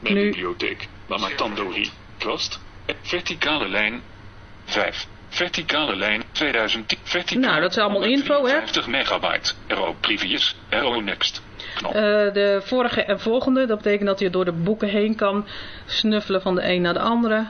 Mijn Nu- bibliotheek. Lama Tandori. Trust. Verticale lijn. 5. Verticale lijn 2010. Verticale Nou, dat is allemaal info, hè? 50 megabyte. RO Previous. RO Next. Eh, de vorige en volgende. Dat betekent dat je door de boeken heen kan snuffelen van de een naar de andere.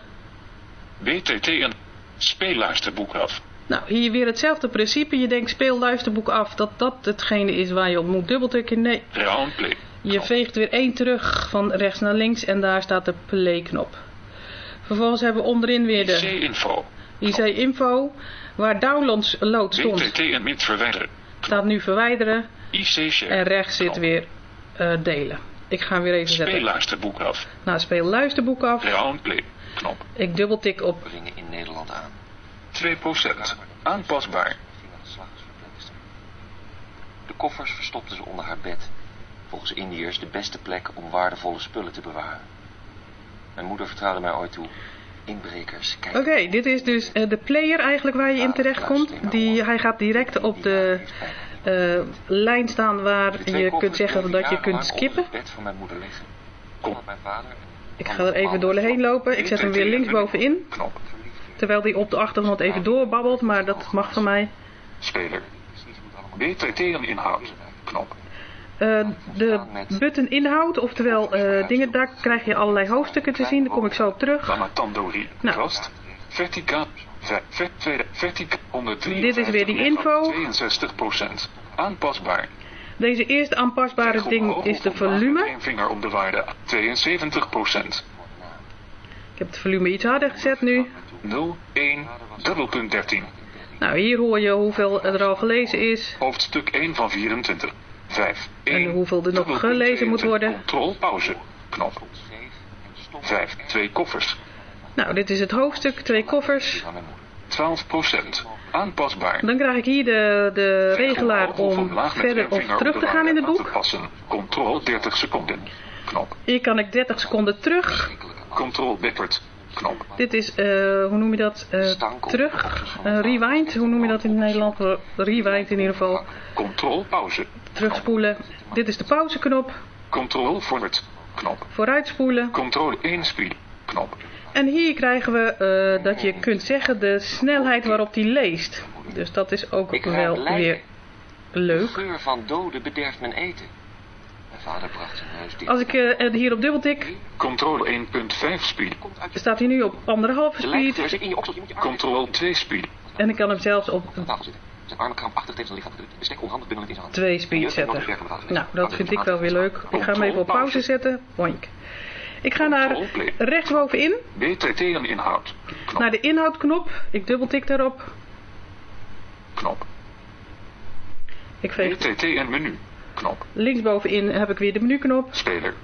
BTT en speelluisterboek af. Nou, hier weer hetzelfde principe. Je denkt speel luisterboek af. Dat dat hetgene is waar je op moet dubbeltikken. Nee, Roundplay. Je veegt weer één terug van rechts naar links en daar staat de play-knop. Vervolgens hebben we onderin weer de C-info. IC-info, waar downloads load stond, BTT en mid verwijderen. staat nu verwijderen IC share. en rechts zit weer eh, delen. Ik ga hem weer even zetten. Speelluisterboek af. Nou, speel luisterboek af. Roundplay. Knop. Ik dubbeltik op. brengen in Nederland aan. 2%. Aanpasbaar. De koffers verstopte ze onder haar bed. Volgens Indiërs de beste plek om waardevolle spullen te bewaren. Mijn moeder vertrouwde mij ooit toe. Inbrekers, kijk. Oké, dit is dus eh, de player eigenlijk waar je in terecht komt. Die, hij gaat direct op de eh, lijn staan waar je kunt zeggen dat je kunt skippen. het bed van mijn moeder liggen. Kom. Totdat mijn vader... Ik ga er even doorheen lopen. Ik zet hem weer linksbovenin. Terwijl die op de achtergrond even doorbabbelt, maar dat mag van mij. Speler. BTT en inhoud. Knop. Eh, de button inhoud, oftewel eh, dingen, daar krijg je allerlei hoofdstukken te zien. Daar kom ik zo op terug. Nou. Verticaal. Ver, ver, tweede, verticaal. 153 Dit is weer die info. 62%. Aanpasbaar. Deze eerste aanpasbare ding is de volume. vinger om de waarde. 72%. Ik heb het volume iets harder gezet nu. 0, 1, dubbelpunt 13. Nou, hier hoor je hoeveel er al gelezen is. Hoofdstuk 1 van 24. 5, 1. En hoeveel er nog gelezen moet worden. Control pauze. Knop. 5, 2 koffers. Nou, dit is het hoofdstuk, twee koffers. 12%. Aanpasbaar. Dan krijg ik hier de, de regelaar om verder of terug te gaan in het boek. te passen. Control 30 seconden. Knop. Hier kan ik 30 seconden terug. Control backward. Knop. Dit is, eh, hoe noem je dat? Eh, terug. Eh, rewind, hoe noem je dat in het Nederlands? Rewind in ieder geval. Control pauze. Terugspoelen. Dit is de pauzeknop. Control forward. Knop. Vooruitspoelen. Control 1 speed. Knop. En hier krijgen we eh, dat je kunt zeggen de snelheid waarop die leest. Dus dat is ook Ik wel weer De leuk. geur van doden bederft mijn eten. Mijn vader bracht zijn neus dicht. Als ik eh, hier op dubbeltik, Control 1.5 speed. Staat hij nu op anderhalve De speed. Control 2 speed. En ik kan hem zelfs op. Zijn armen krampachtig tegen zijn lichaam gedrukt. Bestek onhandig bundelend in zijn hand. twee speed zetten. Nou, dat vind ik wel weer leuk. Ik ga hem even op pauze zetten. Boink. Ik ga naar rechtsbovenin, BTT en inhoud. Knop. naar de inhoudknop. Ik dubbeltik daarop. Knop. Ik veeg BTT en menu. Knop. linksbovenin heb ik weer de menuknop. Speler.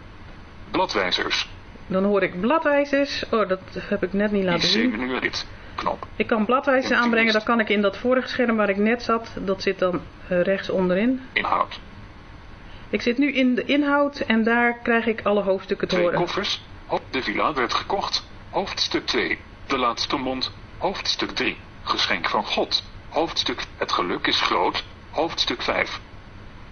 Bladwijzers. Dan hoor ik bladwijzers. Oh, dat heb ik net niet laten zien. menu. Knop. Ik kan bladwijzers aanbrengen. Dat kan ik in dat vorige scherm waar ik net zat. Dat zit dan eh, rechts onderin. Inhoud. Ik zit nu in de inhoud en daar krijg ik alle hoofdstukken te Twee horen. koffers. Op de villa werd gekocht. Hoofdstuk 2. De laatste mond. Hoofdstuk 3. Geschenk van God. Hoofdstuk Het geluk is groot. Hoofdstuk 5.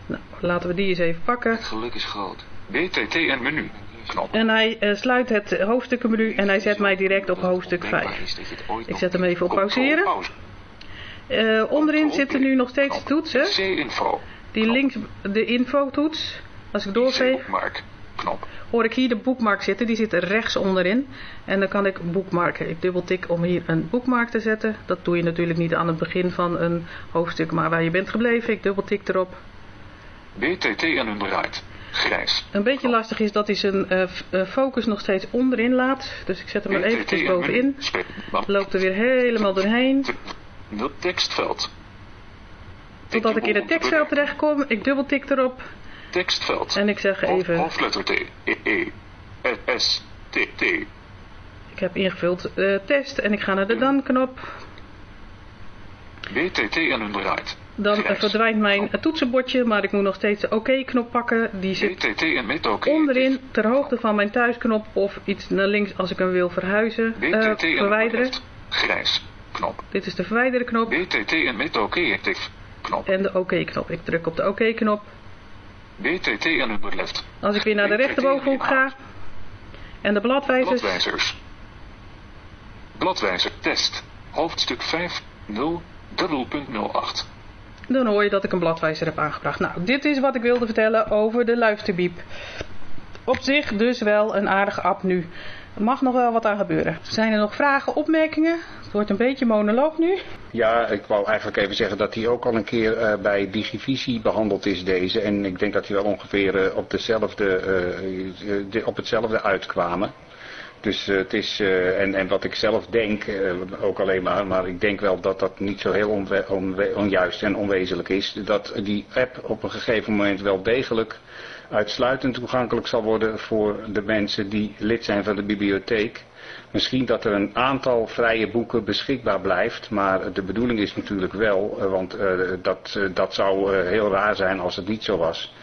Nou, laten we die eens even pakken. Het geluk is groot. BTT en menu. Knop. En hij eh, sluit het hoofdstukkenmenu en hij zet mij direct op hoofdstuk 5. Is dat je het ooit Ik zet hem even op pauzeren. pauze. Eh, onderin zitten nu nog steeds toetsen. C-info. Die links, de info-toets. Als ik boekmark. Knop. hoor ik hier de boekmark zitten. Die zit rechts onderin. En dan kan ik boekmarken. Ik dubbeltik om hier een boekmark te zetten. Dat doe je natuurlijk niet aan het begin van een hoofdstuk, maar waar je bent gebleven. Ik dubbeltik erop. BTT en underwrite. Grijs. Een beetje lastig is dat hij zijn eh, eh, focus nog steeds onderin laat. Dus ik zet hem er eventjes bovenin. Loopt er weer helemaal doorheen. De tekstveld. Totdat ik in het tekstveld terechtkom. Ik dubbeltik erop. Tekstveld. En ik zeg even, Hoofdletter T. E. E. S. T. T. ik heb ingevuld eh, test en ik ga naar de dan-knop. BTT en underwrite. Dan eh, verdwijnt mijn eh, toetsenbordje, maar ik moet nog steeds de oké-knop pakken. Die zit en met onderin ter hoogte van mijn thuisknop of iets naar links als ik hem wil verhuizen, eh, BTT en verwijderen. underleft. Grijs. Knop. Dit is de verwijderen knop BTT en met oké actief. Knop. en de oké-knop. Ik druk op de oké-knop. BTT en. Als ik weer naar de rechterbovenhoek ga en de bladwijzers, Bladwijzers. Bladwijzer test. Hoofdstuk 5. 0. Dubbelpunt 08. dan hoor je dat ik een bladwijzer heb aangebracht. Nou, dit is wat ik wilde vertellen over de luisterbiep. Op zich dus wel een aardige app nu. Er mag nog wel wat aan gebeuren. Zijn er nog vragen, opmerkingen? Het wordt een beetje monoloog nu. Ja, ik wou eigenlijk even zeggen dat hij ook al een keer eh, bij Digivisie behandeld is, deze. En ik denk dat die wel ongeveer eh, op, dezelfde, eh, op hetzelfde uitkwamen. Dus het is, en, en wat ik zelf denk, ook alleen maar, maar ik denk wel dat dat niet zo heel onjuist en onwezenlijk is. Dat die app op een gegeven moment wel degelijk uitsluitend toegankelijk zal worden voor de mensen die lid zijn van de bibliotheek. Misschien dat er een aantal vrije boeken beschikbaar blijft, maar de bedoeling is natuurlijk wel, eh, want eh, dat, eh, dat zou heel raar zijn als het niet zo was,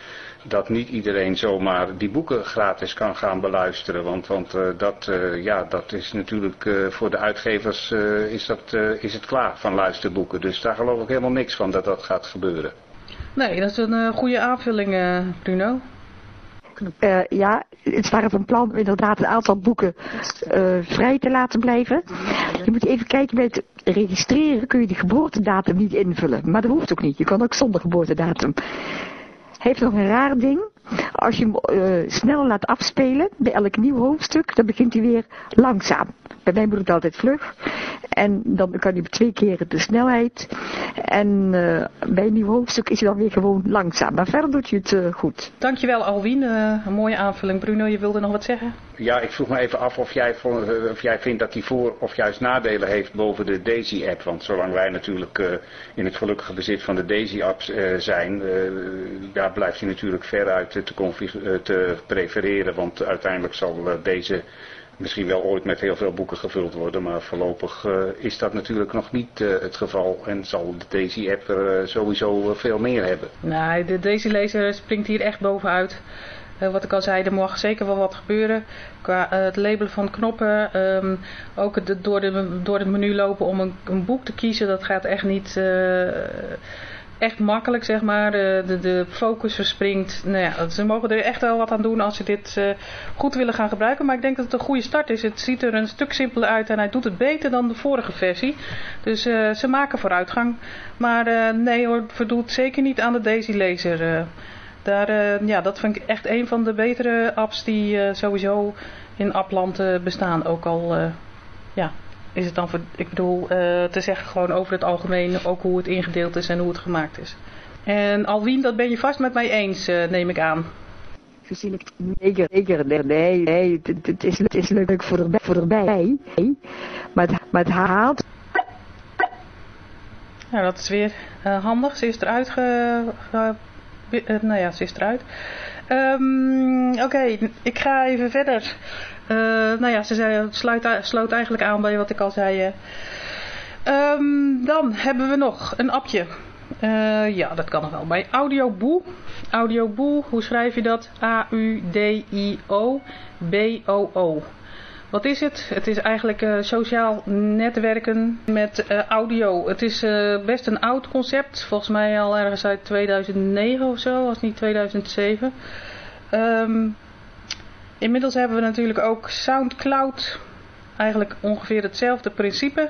dat niet iedereen zomaar die boeken gratis kan gaan beluisteren. Want, want dat, ja, dat is natuurlijk voor de uitgevers is, dat, is het klaar van luisterboeken. Dus daar geloof ik helemaal niks van dat dat gaat gebeuren. Nee, dat is een goede aanvulling, Bruno. Eh, ja, het waren van plan om inderdaad een aantal boeken eh, vrij te laten blijven. Je moet even kijken het registreren kun je de geboortedatum niet invullen. Maar dat hoeft ook niet. Je kan ook zonder geboortedatum. Heeft nog een raar ding. Als je hem eh, snel laat afspelen bij elk nieuw hoofdstuk, dan begint hij weer langzaam. Bij mij moet het altijd vlug. En dan kan hij twee keer de snelheid. En eh, bij een nieuw hoofdstuk is hij dan weer gewoon langzaam. Maar verder doet hij het eh, goed. Dankjewel Alwien, Eh, een mooie aanvulling. Bruno, je wilde nog wat zeggen? Ja, ik vroeg me even af of jij, of jij vindt dat die voor- of juist nadelen heeft boven de Daisy-app. Want zolang wij natuurlijk eh, in het gelukkige bezit van de Daisy-app eh, zijn, eh, ja, blijft hij natuurlijk veruit te, eh, te prefereren. Want uiteindelijk zal eh, deze misschien wel ooit met heel veel boeken gevuld worden. Maar voorlopig eh, is dat natuurlijk nog niet het geval. En zal de Daisy-app er sowieso veel meer hebben. Nee, de, deze lezer springt hier echt bovenuit. Wat ik al zei, er mag zeker wel wat gebeuren. Qua het labelen van knoppen. ehm, ook door, door het menu lopen om een, een boek te kiezen. Dat gaat echt niet echt makkelijk, zeg maar. De, de, de focus verspringt. Nou ja, ze mogen er echt wel wat aan doen als ze dit eh, goed willen gaan gebruiken. Maar ik denk dat het een goede start is. Het ziet er een stuk simpeler uit en hij doet het beter dan de vorige versie. Dus eh, ze maken vooruitgang. Maar eh, nee hoor, het verdoet zeker niet aan de Daisy Laser. eh. daar, eh, ja, dat vind ik echt een van de betere apps die eh, sowieso in appland eh, bestaan. Ook al eh, ja, is het dan, voor, ik bedoel, eh, te zeggen gewoon over het algemeen ook hoe het ingedeeld is en hoe het gemaakt is. En Alwien, dat ben je vast met mij eens, eh, neem ik aan. Verzin ik neger, neger, nee, nee, nee, het, is, het is leuk voor erbij, voor erbij. Maar het, maar het haalt. Nou, dat is weer uh, handig. Ze is eruit ge... nou ja, ze is eruit. Um, Oké, ik ga even verder. Uh, nou ja, ze zei, sluit, sloot eigenlijk aan bij wat ik al zei. Um, dan hebben we nog een appje. Uh, ja, dat kan nog wel. Bij Audioboe. Audioboe, hoe schrijf je dat? A-U-D-I-O-B-O-O. Wat is het? Het is eigenlijk uh, sociaal netwerken met uh, audio. Het is best een oud concept. Volgens mij al ergens uit 2009 of zo, als niet 2007. Um, inmiddels hebben we natuurlijk ook Soundcloud. Eigenlijk ongeveer hetzelfde principe.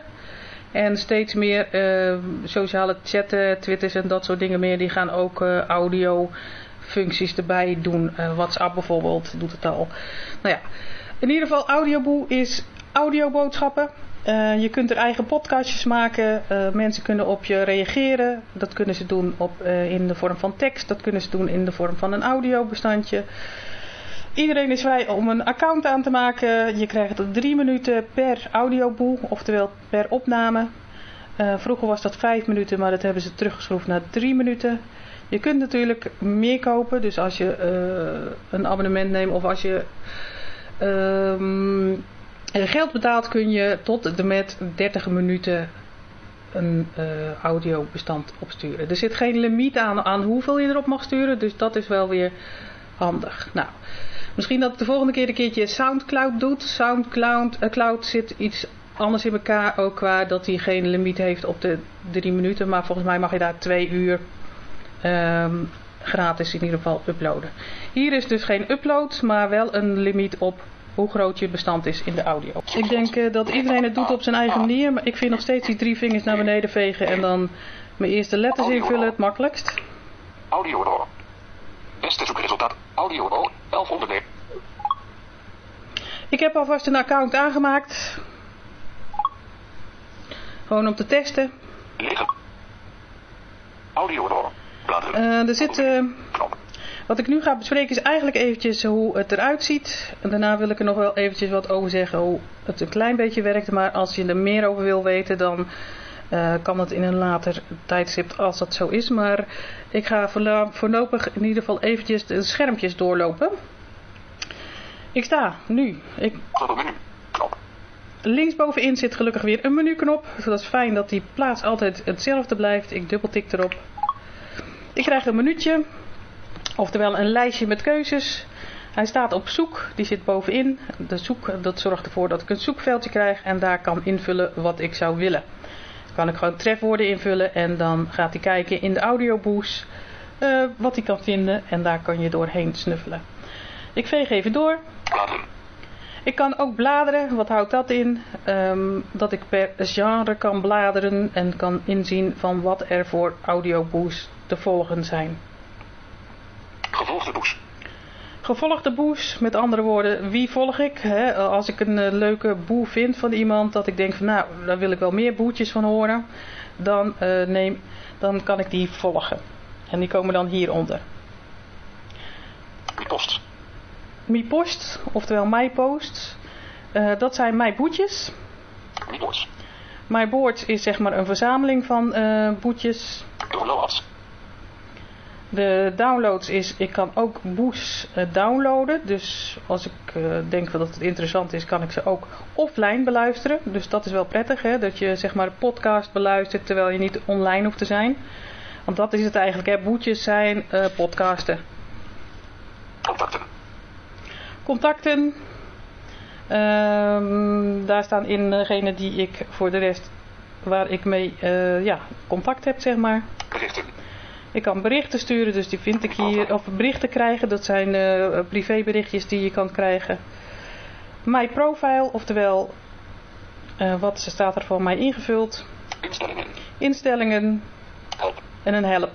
En steeds meer sociale chatten, twitters en dat soort dingen meer, die gaan ook audio functies erbij doen. WhatsApp bijvoorbeeld doet het al. Nou ja, in ieder geval Audioboe is audioboodschappen. Uh, je kunt er eigen podcastjes maken. Uh, mensen kunnen op je reageren. Dat kunnen ze doen op, uh, in de vorm van tekst. Dat kunnen ze doen in de vorm van een audiobestandje. Iedereen is vrij om een account aan te maken. Je krijgt drie minuten per audioboe, oftewel per opname. Vroeger was dat vijf minuten, maar dat hebben ze teruggeschroefd naar drie minuten. Je kunt natuurlijk meer kopen, dus als je een abonnement neemt of als je um, geld betaalt kun je tot de met 30 minuten een uh, audiobestand opsturen. Er zit geen limiet aan, aan hoeveel je erop mag sturen, dus dat is wel weer handig. Nou, Misschien dat de volgende keer een keertje Soundcloud doet. Soundcloud uh, Cloud zit iets anders in elkaar. Ook qua dat hij geen limiet heeft op de drie minuten. Maar volgens mij mag je daar twee uur um, gratis in ieder geval uploaden. Hier is dus geen upload. Maar wel een limiet op hoe groot je bestand is in de audio. Ik denk uh, dat iedereen het doet op zijn eigen manier. Maar ik vind nog steeds die drie vingers naar beneden vegen. En dan mijn eerste letters invullen het makkelijkst. Audio door. Beste zoekresultaat. Audio door. 1100 Ik heb alvast een account aangemaakt. Gewoon om te testen. Liggen. Audio. Uh, er zit... Wat ik nu ga bespreken is eigenlijk eventjes hoe het eruit ziet. En daarna wil ik er nog wel eventjes wat over zeggen hoe het een klein beetje werkt. Maar als je er meer over wil weten dan uh, kan dat in een later tijdstip als dat zo is. Maar ik ga voorlopig in ieder geval eventjes de schermpjes doorlopen. Ik sta nu. Ik... Linksbovenin zit gelukkig weer een menuknop. Dus dat is fijn dat die plaats altijd hetzelfde blijft. Ik dubbeltik erop. Ik krijg een minuutje. Oftewel een lijstje met keuzes. Hij staat op zoek. Die zit bovenin. De zoek, dat zorgt ervoor dat ik een zoekveldje krijg. En daar kan invullen wat ik zou willen. Dan kan ik gewoon trefwoorden invullen. En dan gaat hij kijken in de audioboes. Uh, wat hij kan vinden. En daar kan je doorheen snuffelen. Ik veeg even door. Ik kan ook bladeren. Wat houdt dat in? Um, dat ik per genre kan bladeren en kan inzien van wat er voor audioboes te volgen zijn. Gevolgde boes. Gevolgde boes, met andere woorden, wie volg ik? Hè? Als ik een uh, leuke boe vind van iemand, dat ik denk van nou, daar wil ik wel meer boetjes van horen, dan, uh, neem, dan kan ik die volgen. En die komen dan hieronder. Post. Mi post, oftewel MyPost. Uh, dat zijn mijn boetjes. Boards. MyBoards is zeg maar een verzameling van boetjes. Downloads. De downloads is, ik kan ook boes uh, downloaden. Dus als ik uh, denk dat het interessant is, kan ik ze ook offline beluisteren. Dus dat is wel prettig, hè? dat je zeg maar een podcast beluistert terwijl je niet online hoeft te zijn. Want dat is het eigenlijk, hè? boetjes zijn uh, podcasten. Contacten. Contacten. Um, daar staan in degene die ik voor de rest, waar ik mee ja, contact heb, zeg maar. Berichten. Ik kan berichten sturen, dus die vind ik hier. Of berichten krijgen, dat zijn uh, privéberichtjes die je kan krijgen. My profile, oftewel, uh, wat staat er voor mij ingevuld? Instellingen. Instellingen. Help. En een help.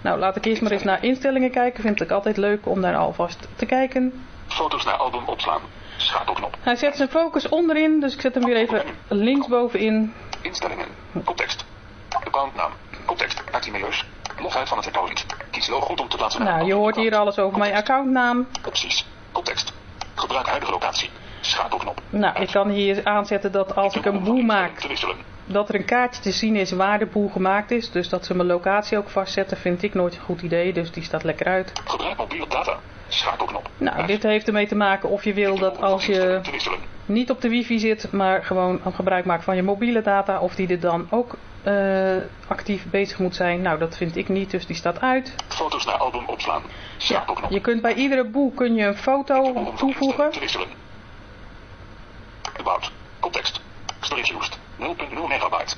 Nou, laat ik eerst maar eens naar instellingen kijken. Vind ik altijd leuk om daar alvast te kijken. Foto's naar album opslaan. Schakelknop. Hij zet zijn focus onderin, dus ik zet hem weer even linksbovenin. Instellingen. Context. Accountnaam. Context. Actimeus. Log uit van het account. Kies goed om te plaatsen. Nou, je hoort hier alles over mijn accountnaam. Opties. Context. Gebruik huidige locatie. Schakelknop. Nou, ik kan hier aanzetten dat als ik een boel maak, dat er een kaartje te zien is waar de boel gemaakt is. Dus dat ze mijn locatie ook vastzetten, vind ik nooit een goed idee. Dus die staat lekker uit. Gebruik mobiele data. Schakelknop. Nou, dit heeft ermee te maken of je wil dat als je niet op de wifi zit, maar gewoon gebruik maakt van je mobiele data, of die er dan ook eh, actief bezig moet zijn. Nou, dat vind ik niet, dus die staat uit. Foto's naar album opslaan. Ja, je kunt bij iedere boel kun je een foto toevoegen. Te wisselen. About. Context. Storage used. 0.0 megabyte.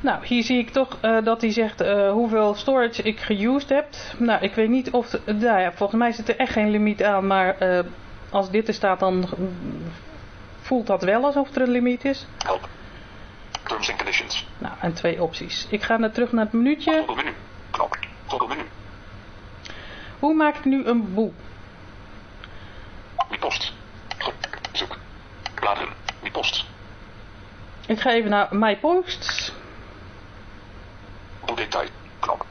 Nou, hier zie ik toch eh, dat hij zegt eh, hoeveel storage ik geused heb. Nou, ik weet niet of... nou ja, volgens mij zit er echt geen limiet aan, maar als dit er staat dan voelt dat wel alsof er een limiet is. Help. Terms and conditions. Nou, en twee opties. Ik ga naar terug naar het minuutje. Toggle menu. Knop. Menu. Hoe maak ik nu een boel? Wie post. Goed. Zoek. Bladeren. Wie post. Ik ga even naar My Posts. Hoe detail. Knop.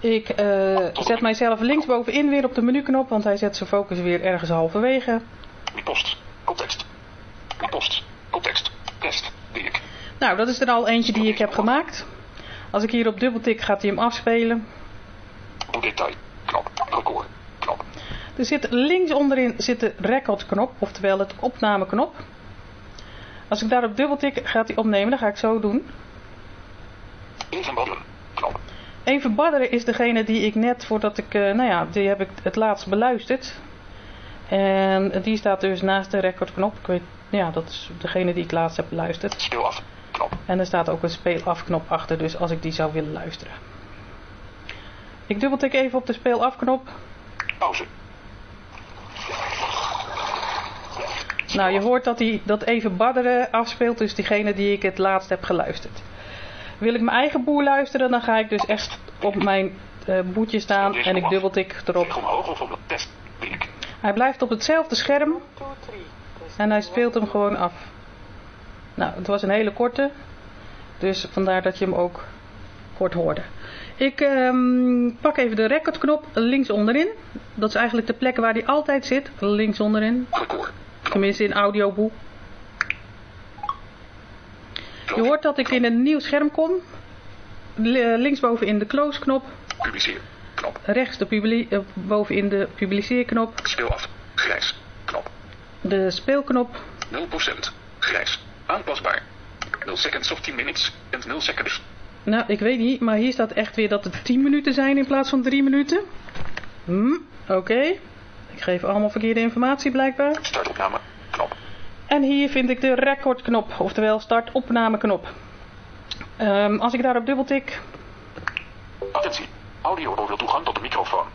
Ik eh, zet mijzelf linksbovenin weer op de menuknop, want hij zet zijn focus weer ergens halverwege. Wie post. Context. Wie post. Context. Test. Nou, dat is er al eentje die ik heb gemaakt. Als ik hier op dubbeltik gaat hij hem afspelen. Hoe detail. Knop. Record. Knop. Er zit links onderin zit de recordknop, oftewel het opnameknop. Als ik daarop dubbeltik gaat hij opnemen, dat ga ik zo doen. Even babbelen. Knop. Even badderen is degene die ik net voordat ik, eh, nou ja, die heb ik het laatst beluisterd. En die staat dus naast de recordknop. Ik weet, ja, dat is degene die ik laatst heb beluisterd. Speel af. Knop. En er staat ook een speel af knop achter, dus als ik die zou willen luisteren. Ik dubbeltik even op de speel af knop. Pauze. Nou, je hoort dat hij dat even badderen afspeelt, dus diegene die ik het laatst heb geluisterd. Wil ik mijn eigen boer luisteren, dan ga ik dus echt op mijn eh, boetje staan en ik dubbeltik erop. Hij blijft op hetzelfde scherm en hij speelt hem gewoon af. Nou, het was een hele korte, dus vandaar dat je hem ook kort hoorde. Ik ehm, pak even de recordknop links onderin. Dat is eigenlijk de plek waar hij altijd zit, links onderin. Tenminste in audioboel. Je hoort dat ik in een nieuw scherm kom. Li- Linksboven in de close knop. Publiceer. Knop. Rechts de publi eh, bovenin de publiceerknop. Speel af. Grijs. De speelknop. 0%. Grijs. Aanpasbaar. 0 seconds of 10 minutes. En 0 seconds. Nou, ik weet niet, maar hier staat echt weer dat het 10 minuten zijn in plaats van 3 minuten. Hm, oké. Ik geef allemaal verkeerde informatie blijkbaar. Startopname. Knop. En hier vind ik de recordknop, oftewel start opnameknop. Ehm, als ik daarop dubbeltik, Attentie. Audio wil toegang tot de microfoon.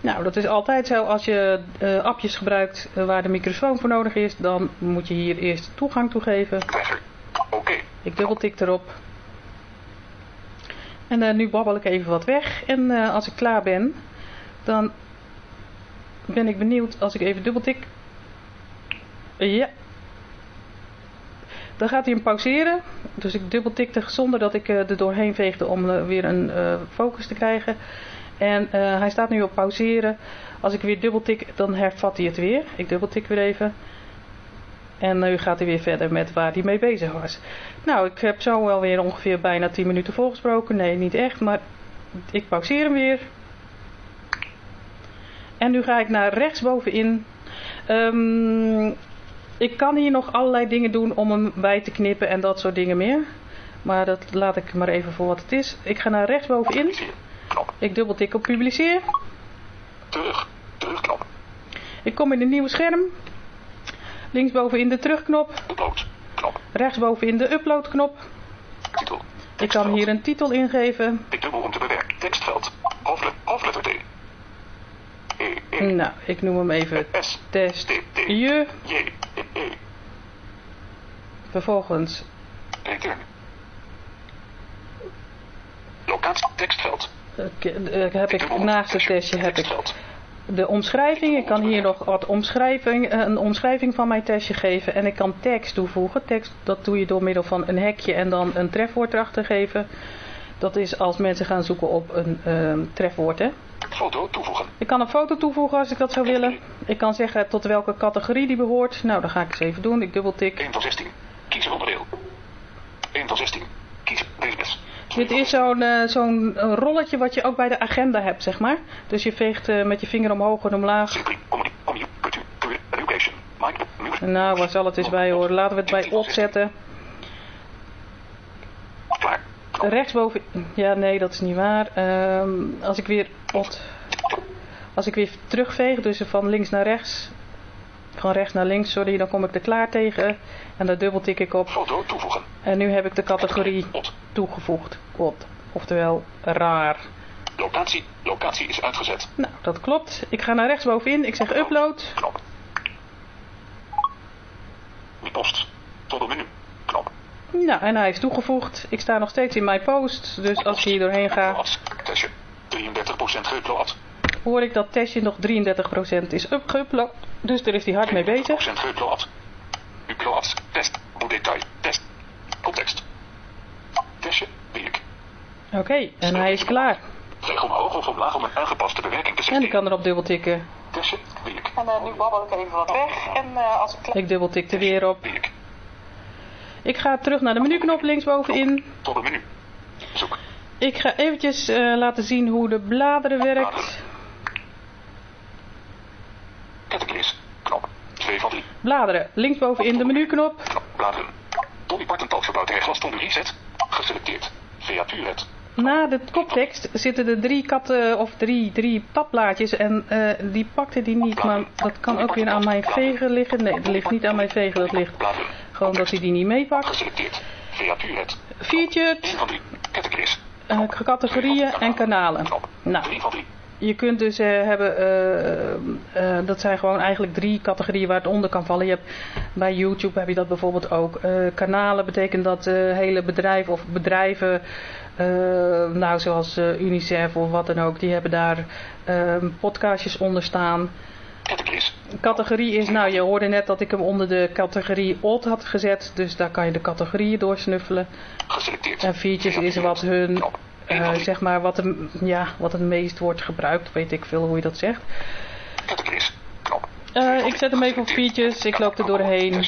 Nou dat is altijd zo als je eh, appjes gebruikt eh, waar de microfoon voor nodig is, dan moet je hier eerst toegang toe geven. Weiger. Oké. Ik dubbeltik erop. En eh, nu babbel ik even wat weg. En als ik klaar ben, dan ben ik benieuwd als ik even dubbeltik. Ja. Dan gaat hij hem pauzeren. Dus ik dubbeltikte zonder dat ik er doorheen veegde om weer een focus te krijgen. En eh, hij staat nu op pauzeren. Als ik weer dubbeltik, dan hervat hij het weer. Ik dubbeltik weer even. En nu gaat hij weer verder met waar hij mee bezig was. Nou, ik heb zo wel weer ongeveer bijna 10 minuten volgesproken. Nee, niet echt, maar ik pauzeer hem weer. En nu ga ik naar rechtsbovenin. Ehm ik kan hier nog allerlei dingen doen om hem bij te knippen en dat soort dingen meer. Maar dat laat ik maar even voor wat het is. Ik ga naar rechtsbovenin. Publiceer. Knop. Ik dubbeltik op publiceer. Terug. Terugknop. Ik kom in een nieuw scherm. Linksbovenin de terugknop. Upload. Knop. Rechtsbovenin de uploadknop. Titel. Ik kan hier een titel ingeven. Ik dubbel om te bewerken. Tekstveld. Hoofdlet- Hoofdletter T. E. E. Nou, ik noem hem even S. test T. T. je. J. E. E. Vervolgens Return. Locatie. Tekstveld. Eh, heb ik naast het te testje heb ik de omschrijving. Ik kan hier nog wat omschrijving, eh, een omschrijving van mijn testje geven. En ik kan tekst toevoegen. Tekst, dat doe je door middel van een hekje en dan een trefwoord erachter geven. Dat is als mensen gaan zoeken op een ehm, trefwoord, hè. Foto toevoegen. Ik kan een foto toevoegen als ik dat zou willen. Ik kan zeggen tot welke categorie die behoort. Nou, dan ga ik eens even doen. Ik dubbeltik. 1 van 16. Kies een onderdeel. 1 van 16. Kies business. Dit is zo'n eh, zo'n rolletje wat je ook bij de agenda hebt, zeg maar. Dus je veegt eh, met je vinger omhoog en omlaag. Nou, waar zal het eens bij horen? Laten we het bij opzetten. Rechtsboven. Ja, nee, dat is niet waar. Ehm, als ik weer ot, als ik weer terugveeg, dus van links naar rechts, van rechts naar links, sorry, dan kom ik er klaar tegen en daar dubbeltik ik op. Foto toevoegen. En nu heb ik de categorie Ot. toegevoegd. Ot. Oftewel raar. Locatie. Locatie is uitgezet. Nou, dat klopt. Ik ga naar rechtsbovenin, ik zeg upload. Knop. Die post. Tot menu. Knop. Nou, en hij is toegevoegd. Ik sta nog steeds in mijn post, dus als ik hier doorheen ga, Upload. Testje. 33% geüpload. Hoor ik dat testje nog 33% is up geüpload. Dus daar is hij hard mee bezig. 33% geüpload. Upload. Test. Detail. Test. Context. Testje. Wie ik. Oké, en hij is klaar. Veeg omhoog of omlaag om een aangepaste bewerking te En zetten. ik kan erop dubbeltikken. Testje. Wie ik. En nu babbel ik even wat weg. En als ik... Ik dubbeltik er weer op. Ik. Ga terug naar de menuknop linksbovenin. Tot het menu. Zoek. Ik ga eventjes eh, laten zien hoe de bladeren werkt. Categories. Knop. 2 van 3. Bladeren, linksbovenin de menuknop. Knop. Bladeren. Dolly Parton talks about herglas ton reset. Geselecteerd. Via Turet. Na de koptekst zitten er drie katten of drie, drie tabblaadjes en eh, die pakte die niet, maar dat kan ook weer aan mijn vegen liggen. Nee, dat ligt niet aan mijn vegen, dat ligt gewoon dat hij die niet meepakt. Geselecteerd. Via Turet. Viertje, 1 van 3. Categories. eh, categorieën en kanalen. Nou, 3 van 3. Je kunt dus eh, hebben, eh, eh, dat zijn gewoon eigenlijk drie categorieën waar het onder kan vallen. Je hebt, bij YouTube heb je dat bijvoorbeeld ook. Kanalen betekent dat hele bedrijven of bedrijven, nou zoals UNICEF of wat dan ook, die hebben daar podcastjes onder staan. Categories. Categorie is, nou je hoorde net dat ik hem onder de categorie old had gezet, dus daar kan je de categorieën doorsnuffelen. Geselecteerd. En features is wat hun, Knop. 1 eh, van 3. zeg maar, wat, hem, ja, wat het meest wordt gebruikt, weet ik veel hoe je dat zegt. Eh, ik zet hem even op features, ik loop er doorheen.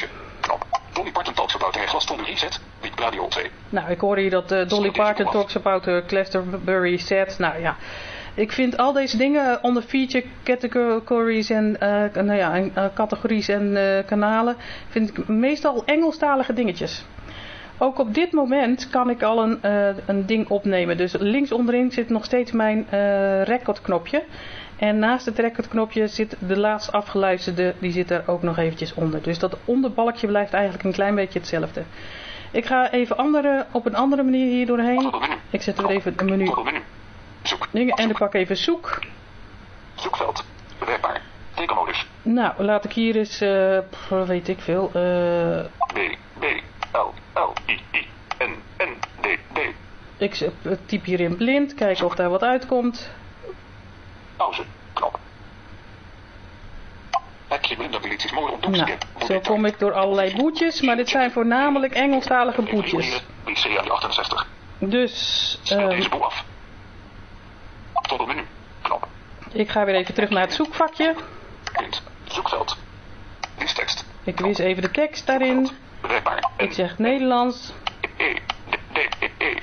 Dolly Parton talks about reset. Radio 2. Nou, ik hoor hier dat eh, Dolly Parton talks about her Glastonbury set. Nou ja, ik vind al deze dingen onder feature categories en, eh, nou ja, en, categories en eh, kanalen, vind ik meestal Engelstalige dingetjes. Ook op dit moment kan ik al een, eh, een ding opnemen. Dus links onderin zit nog steeds mijn eh recordknopje. En naast het recordknopje zit de laatst afgeluisterde, die zit er ook nog eventjes onder. Dus dat onderbalkje blijft eigenlijk een klein beetje hetzelfde. Ik ga even andere, op een andere manier hier doorheen. Ik zet er even een menu. Zoek. dingen en ik pak even zoek. Zoekveld. Bewerkbaar. Tekenmodus. Nou, laat ik hier eens, pff, weet ik veel, B, B, L, L, I, I, N, N, D, D. ik z- typ hier in blind, kijken of daar wat uitkomt. Pauze. Knop. Op Nou, zo kom ik door allerlei boetjes, maar dit zijn voornamelijk Engelstalige boetjes. BCA 68. Dus, Speel eh, deze boel af. Tot het menu. Knop. ik ga weer even terug naar het zoekvakje. Zoekveld. Ik wis even de tekst daarin. Ik zeg Nederlands. E, D, D, E, E.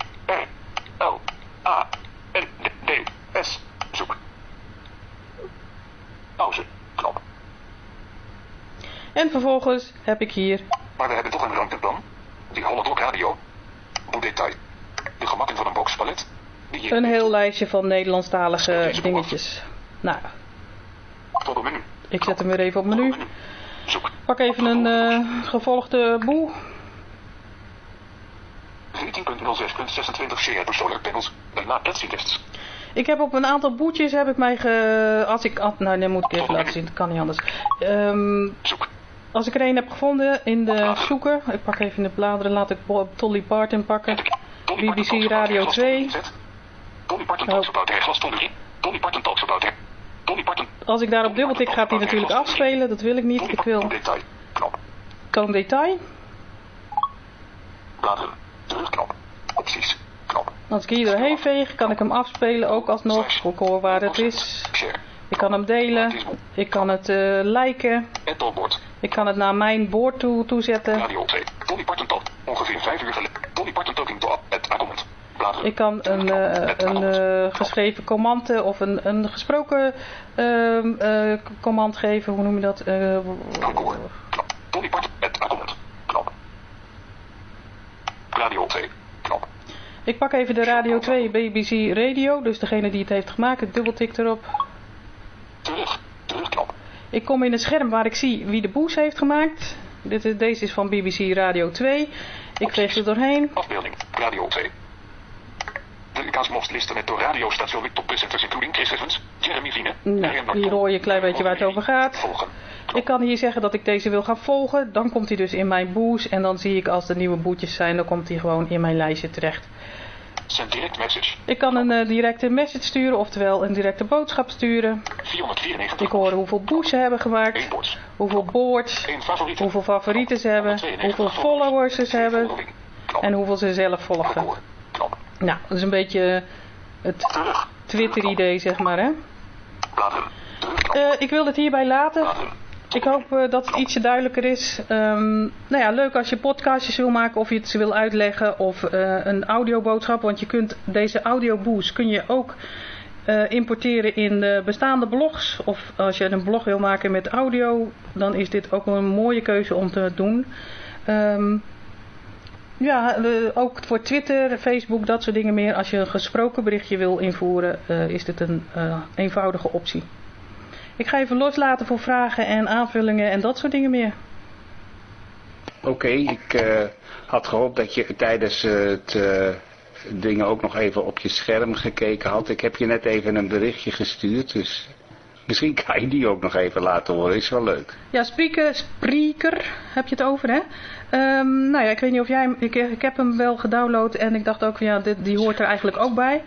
Zoek. Pauze. Knop. En vervolgens heb ik hier Maar we hebben toch een ruimteplan. Die Holland Radio. Hoe detail. De gemakken van een boxpalet. Die een heel lijstje van Nederlandstalige dingetjes. Nou, tot menu. ik zet hem weer even op menu. Zoek. Pak even een eh, gevolgde boel. 14.06.26 share per solar panels. Daarna tests. Ik heb op een aantal boetjes heb ik mij ge... Als ik... ah, Nou, dan moet ik even laten zien. Dat kan niet anders. Ehm, Zoek. als ik er een heb gevonden in de zoeker. Ik pak even de bladeren. Laat ik Dolly Parton pakken. BBC Radio herglas 2. reset. Dolly Parton talks about herglas Dolly Parton talks about her. Als ik daarop dubbeltik gaat hij natuurlijk afspelen. Dat wil ik niet. Ik wil toon detail. Bladeren. Terugknop. Opties. Knop. Als ik hier doorheen veeg, kan ik hem afspelen ook alsnog. Ik hoor waar het is. Ik kan hem delen. Ik kan het eh liken. Ik kan het naar mijn boord toe, toezetten. Radio 2. Dolly Parton top. Ongeveer 5 uur geleden. Dolly Parton talking to het account. Ik kan een, eh, een eh, geschreven command eh, of een, een gesproken eh, command geven. Hoe noem je dat? Radio 2. Knop. ik pak even de Radio 2 BBC Radio. Dus degene die het heeft gemaakt. Ik dubbeltik erop. Terug. Terugknop. Ik kom in het scherm waar ik zie wie de boes heeft gemaakt. Dit is, deze is van BBC Radio 2. Ik veeg er doorheen. Afbeelding. Radio 2. De Cosmos-listen met door radiostation met toppresenters including Chris Evans, Jeremy Vine, Nou, hier hoor je een klein beetje waar het over gaat. Volgen. Ik kan hier zeggen dat ik deze wil gaan volgen. Dan komt hij dus in mijn boes. En dan zie ik als er nieuwe boetjes zijn, dan komt hij gewoon in mijn lijstje terecht. Send direct message. Ik kan een eh, directe message sturen, oftewel een directe boodschap sturen. 494. Ik hoor hoeveel boes ze hebben gemaakt, 1 boards. hoeveel boards, 1 favorieten. hoeveel favorieten ze hebben, hoeveel followers ze hebben en hoeveel ze zelf volgen. Knop. Nou, dat is een beetje het Terug. Twitter-idee, zeg maar, hè. Eh, ik wil het hierbij laten. Ik hoop eh, dat het ietsje duidelijker is. Ehm, nou ja, leuk als je podcastjes wil maken of je het wil uitleggen of eh, een audioboodschap. Want je kunt deze audioboost kun je ook eh, importeren in de bestaande blogs. Of als je een blog wil maken met audio, dan is dit ook een mooie keuze om te doen. Ehm, ja, ook voor Twitter, Facebook, dat soort dingen meer. Als je een gesproken berichtje wil invoeren, eh, is dit een eh, eenvoudige optie. Ik ga even loslaten voor vragen en aanvullingen en dat soort dingen meer. Oké, ik eh, had gehoopt dat je tijdens het dingen ook nog even op je scherm gekeken had. Ik heb je net even een berichtje gestuurd, dus misschien kan je die ook nog even laten horen. Is wel leuk. Ja, speaker, spreaker heb je het over, hè? Ehm, nou ja, ik weet niet of jij hem... Ik, heb hem wel gedownload en ik dacht ook van ja, dit, die hoort er eigenlijk ook bij.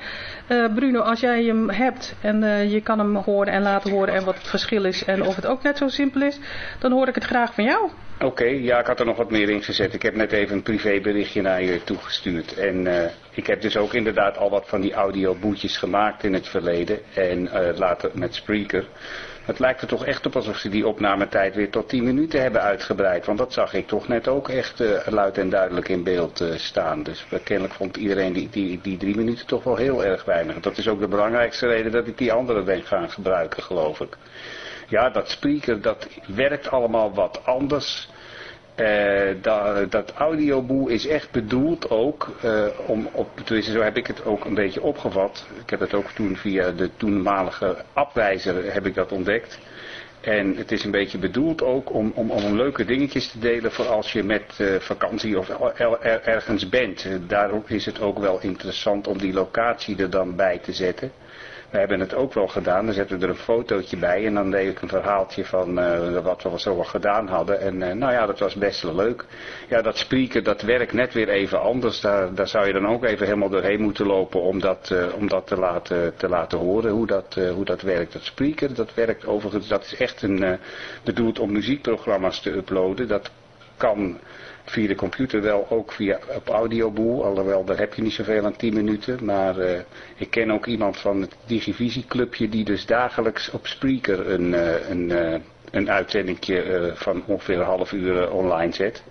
Eh, Bruno, als jij hem hebt en eh, je kan hem horen en laten horen en wat het verschil is en of het ook net zo simpel is, dan hoor ik het graag van jou. Oké, ja, ik had er nog wat meer in gezet. Ik heb net even een privéberichtje naar je toegestuurd. En eh, ik heb dus ook inderdaad al wat van die audioboetjes gemaakt in het verleden. En later met Spreaker. Het lijkt er toch echt op alsof ze die opnametijd weer tot 10 minuten hebben uitgebreid. Want dat zag ik toch net ook echt eh, luid en duidelijk in beeld eh, staan. Dus kennelijk vond iedereen die, die, die drie minuten toch wel heel erg weinig. Dat is ook de belangrijkste reden dat ik die andere ben gaan gebruiken, geloof ik. Ja, dat speaker, dat werkt allemaal wat anders. Eh, dat, audioboe is echt bedoeld ook eh, om, op, tenminste zo heb ik het ook een beetje opgevat. Ik heb het ook toen via de toenmalige afwijzer heb ik dat ontdekt. En het is een beetje bedoeld ook om, om, om leuke dingetjes te delen voor als je met eh, vakantie of er, er- ergens bent. Daarom is het ook wel interessant om die locatie er dan bij te zetten. We hebben het ook wel gedaan. Dan zetten we er een fotootje bij en dan deed ik een verhaaltje van eh, wat we zo al gedaan hadden. En eh, nou ja, dat was best wel leuk. Ja, dat spreken, dat werkt net weer even anders. Daar, daar zou je dan ook even helemaal doorheen moeten lopen om dat, eh, om dat te, laten, te laten horen, hoe dat, hoe dat werkt. Dat spreken, dat werkt overigens, dat is echt een, bedoeld om muziekprogramma's te uploaden. Dat kan via de computer wel ook via op audioboel. Alhoewel, daar heb je niet zoveel aan 10 minuten. Maar eh, ik ken ook iemand van het Divisieclubje die dus dagelijks op Spreaker een, eh, een, eh, een uitzendingje van ongeveer een half uur online zet.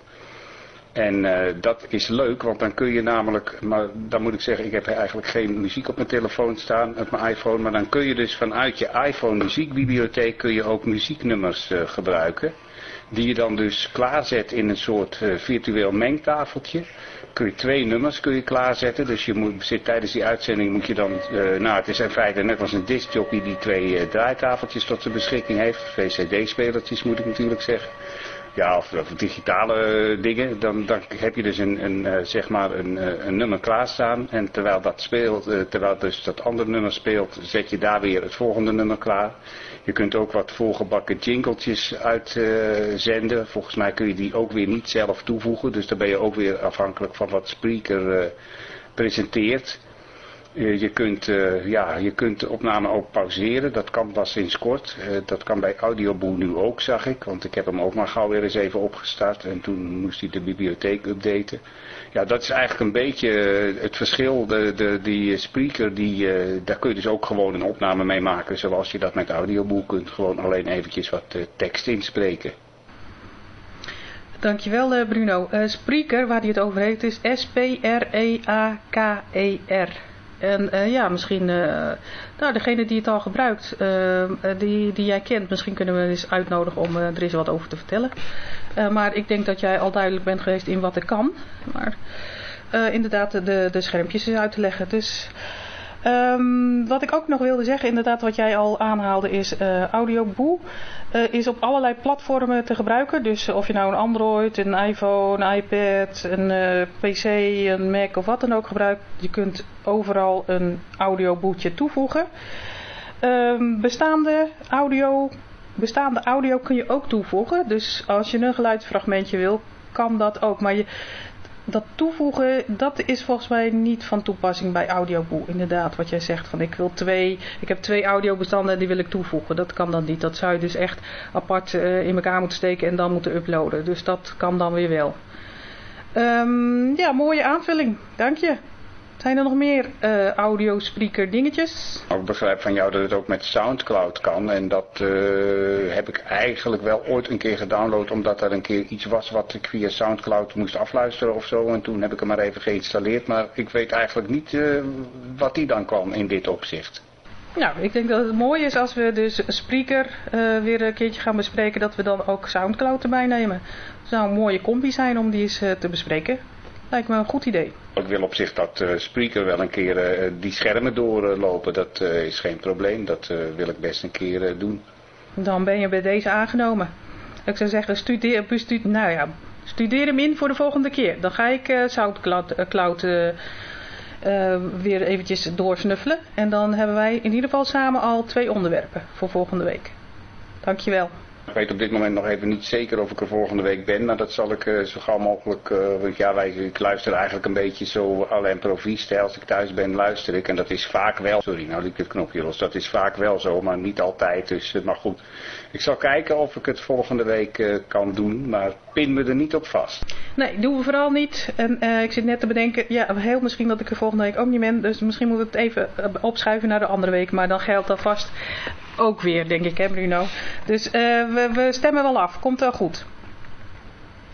En dat is leuk, want dan kun je namelijk, maar dan moet ik zeggen, ik heb eigenlijk geen muziek op mijn telefoon staan, op mijn iPhone, maar dan kun je dus vanuit je iPhone muziekbibliotheek kun je ook muzieknummers gebruiken. Die je dan dus klaarzet in een soort eh, virtueel mengtafeltje. Kun je twee nummers kun je klaarzetten. Dus je moet, zit, tijdens die uitzending moet je dan, eh, nou het is in feite net als een discjockey die twee eh, draaitafeltjes tot zijn beschikking heeft. Twee cd-spelertjes moet ik natuurlijk zeggen. Ja, of, of digitale dingen. Dan, dan heb je dus een, een, zeg maar een, een nummer klaarstaan. En terwijl dat speelt, terwijl dus dat andere nummer speelt, zet je daar weer het volgende nummer klaar. Je kunt ook wat voorgebakken jingletjes uitzenden. Volgens mij kun je die ook weer niet zelf toevoegen. Dus dan ben je ook weer afhankelijk van wat Spreaker eh, presenteert. Eh, je, kunt, uh, ja, je kunt de opname ook pauzeren, dat kan pas sinds kort. Uh, dat kan bij Audioboe nu ook, zag ik, want ik heb hem ook maar gauw weer eens even opgestart en toen moest hij de bibliotheek updaten. Ja, dat is eigenlijk een beetje het verschil. De, de, die speaker, die, daar kun je dus ook gewoon een opname mee maken, zoals je dat met Audioboe kunt. Gewoon alleen eventjes wat tekst inspreken. Dankjewel Bruno. Spreaker, waar hij het over heeft, is S-P-R-E-A-K-E-R. En uh, ja, misschien, uh, nou degene die het al gebruikt, uh, die, die jij kent, misschien kunnen we eens uitnodigen om er eens wat over te vertellen. maar ik denk dat jij al duidelijk bent geweest in wat er kan. Maar inderdaad de, de schermpjes uit te leggen. Dus Um, wat ik ook nog wilde zeggen, inderdaad wat jij al aanhaalde, is uh, is op allerlei platformen te gebruiken. Dus of je nou een Android, een iPhone, een iPad, een PC, een Mac of wat dan ook gebruikt. Je kunt overal een audioboetje toevoegen. Um, bestaande audio, bestaande audio kun je ook toevoegen. Dus als je een geluidsfragmentje wil, kan dat ook. Maar je, dat toevoegen, dat is volgens mij niet van toepassing bij Audioboe. Inderdaad, wat jij zegt van ik wil twee, ik heb twee audiobestanden en die wil ik toevoegen. Dat kan dan niet. Dat zou je dus echt apart uh, in elkaar moeten steken en dan moeten uploaden. Dus dat kan dan weer wel. Um, ja, mooie aanvulling. Dank je. Zijn er nog meer uh, audiospreaker dingetjes? Ik begrijp van jou dat het ook met Soundcloud kan. En dat uh, heb ik eigenlijk wel ooit een keer gedownload. Omdat er een keer iets was wat ik via Soundcloud moest afluisteren of zo. En toen heb ik hem maar even geïnstalleerd. Maar ik weet eigenlijk niet uh, wat die dan kan in dit opzicht. Nou, ik denk dat het mooi is als we dus Spreaker uh, weer een keertje gaan bespreken. Dat we dan ook Soundcloud erbij nemen. Het zou een mooie combi zijn om die eens te bespreken. Lijkt me een goed idee. Ik wil op zich dat uh, Spreaker wel een keer uh, die schermen doorlopen. dat uh, is geen probleem. Dat wil ik best een keer doen. Dan ben je bij deze aangenomen. Ik zou zeggen, studeer, nou ja, studeer hem in voor de volgende keer. Dan ga ik Soundcloud Cloud, weer eventjes doorsnuffelen. En dan hebben wij in ieder geval samen al twee onderwerpen voor volgende week. Dankjewel. Ik weet op dit moment nog even niet zeker of ik er volgende week ben, maar dat zal ik uh, zo gauw mogelijk, uh, want ja, wij, ik luister eigenlijk een beetje zo alleen provies. Als ik thuis ben, luister ik en dat is vaak wel, sorry, nou liep het knopje los, dat is vaak wel zo, maar niet altijd, dus uh, maar goed. Ik zal kijken of ik het volgende week kan doen, maar pin me er niet op vast. Nee, doen we vooral niet. En ik zit net te bedenken, ja, heel misschien dat ik er volgende week ook niet ben, dus misschien moeten we het even opschuiven naar de andere week, maar dan geldt dat vast ook weer, denk ik, hè Bruno. Dus uh, we, we, stemmen wel af. Komt wel goed.